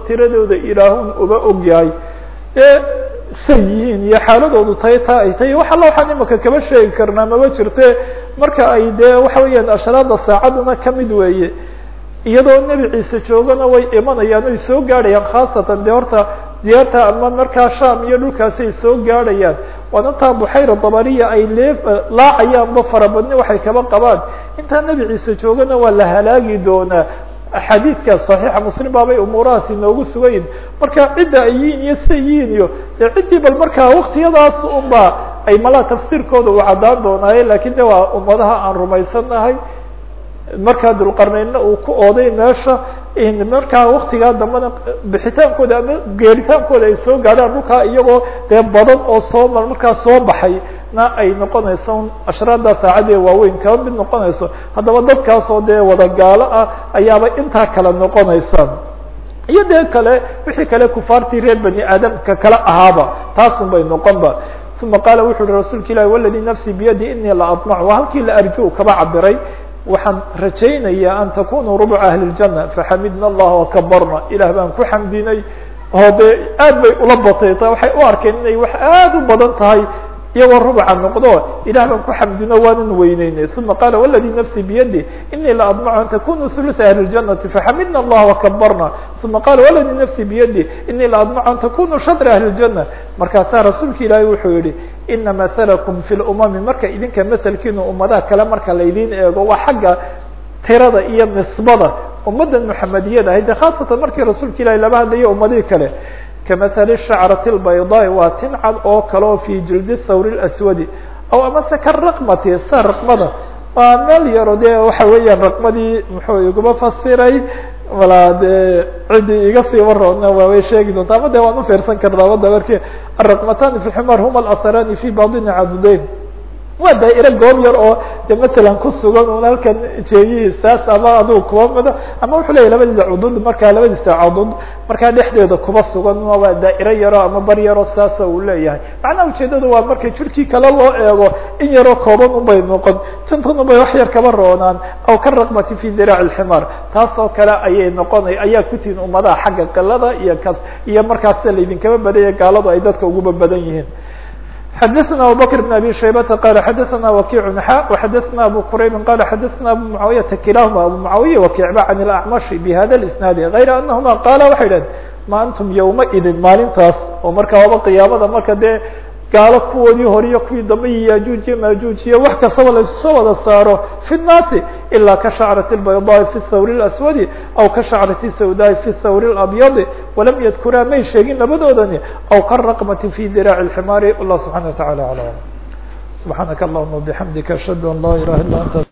xaaladoodu tay taa ay tay wax alla waxaan imaka kaba sheegi karnaa maba jirte. Marka ay dee waxa weeyaan ashraada saacaduna ka mid weeye. Iyadoo nebi ciise joogana way imanayaan oy soo gaadhayaan khaasatan dee horta diyaarta ama markaa sham iyo dhulkaasi ay soo gaadhayaan. Waana taa buxayra dabariya ay lee laacayaanba farabadni waxay kaba qabaan. Intaa nebi ciise joogana waa la halaagi doonaa axaadiidka صaxiixa muslim baabay umuurahaasi noogu sugayin marka cidda ay yihiin iyo siday yihiin iyo ciddii bal markaa waktiyadaas unba ay malaa tafsiirkooda uu caddaan doonaaye laakiin de waa ummadaha aan rumaysanahay markaa dulqarnaynna uu ku ooday meesha markaa waktigaa dambena bixitaankooda ama geeritaankooda ay soo gaadhaan dhulkaa iyagoo dee badan oo soo markaa soo baxay na ay noqonayso ashraada saacadee waaweyn kaba mid noqonayso. Haddaba dadkaasoo dee wada gaalo ah ayaaba intaa kale noqonaysa. Iyo dee kale wixii kale kufaartii reer bani aadamka kale ahaaba taasun bay noqonba. Uma qaala wuxu uhi rasuulka ilahi waladii nafsi biyadi inii la aطmac waa halkii la arju kaba cabiray waxaan rajaynayaa an takunuu rubca ahli اljana faxamidna allah wakabarna ilah baan ku xamdinay. Oo dee aad bay ula batayta waxay u arkeen inay wax aad u badan tahay iyagoo rubuca noqdo ilaah ku xamdino waanan weyneynay uma qaala wladii nafsi biyadi inii laadmacu an takunu hulua ahli ljanati faxamidna allah wakabarna uma qaala waladii nafsi biyadi inii laadmacu an takunu shadra ahli ljana markaasaa rasuulka ilaahay wuxuu yihi ina maalakum fi lumami marka idinka maselkiinu ummadaha kale marka laydiin eego waa xagga tirada iyo nisbada ummaddan muxamadiyada ahayd khaasatan markii rasuulka ilahay laba hadlayo ummadihii kale kamahali shacrati اlbaydaai waa tin cad oo kale oo fi jildi thawri اlaswadi aw amase ka raqmati sa raqmada waa meel yaro de waxa weeyaan raqmadii muxuu iguma fasiray wala de ciddii iga sii waroodna waaway sheegi doonta ama de waan ufiirsan karnaa wada marki araqmatani fi xumar huma alasarani fi badini cadudeyn waa daa'iro goob yar oo de masalan ku sugan un halkan jeeyihiisaas ama adigu kuba mido ama wuxuu leyahy labadiisa cudud markaa labadiisa cudud markaa dhexdeeda kuba sugan. Waa daa'iro yaro ama bar yaro saasa uu leeyahay. Macnaha ujeedadu waa markay jirkii kale loo eego in yaroo kooban unbay noqon. Tintan unbay wax yar kaba roonaan. Aw ka raqmati fi diraac اlximaar taas oo kale ayay noqonay ayaa ku tihin ummadaha xagga qilada iyo ka iyo markaasa laydinkaba badanya gaaladu ay dadka uguba badan yihiin xdثna abubكر بن abي شhaybة qال xdثna وkiع xa وxdثna abu qrayb qال xdثna abu mعaوiyةa kilahma abu mعaوiya وkiعba عن الأعmشh بhada الاسناad غayr anahma qala waxay dhaheen ma antum yوma idin maalintaas oo marka aba qiyaamada marka dee gaalo kuwoodii horiyo kuwii dambe iyo yajuuj iyo majuuj iyo wax kastaba la isusoo wada saaro fi الnaasi ilaa ka shacrati الbayضاءi fi الthawr الأswadi aw ka shacrati sawdaai fi الthawr الأbyadi walam yadkuraa may sheegin labadoodani aw ka raqmati fi diraac الximaari allah subحana وa taعalى aعlam subحaanaka allahuma وbحamdika ashhadu an la ilaha ila anta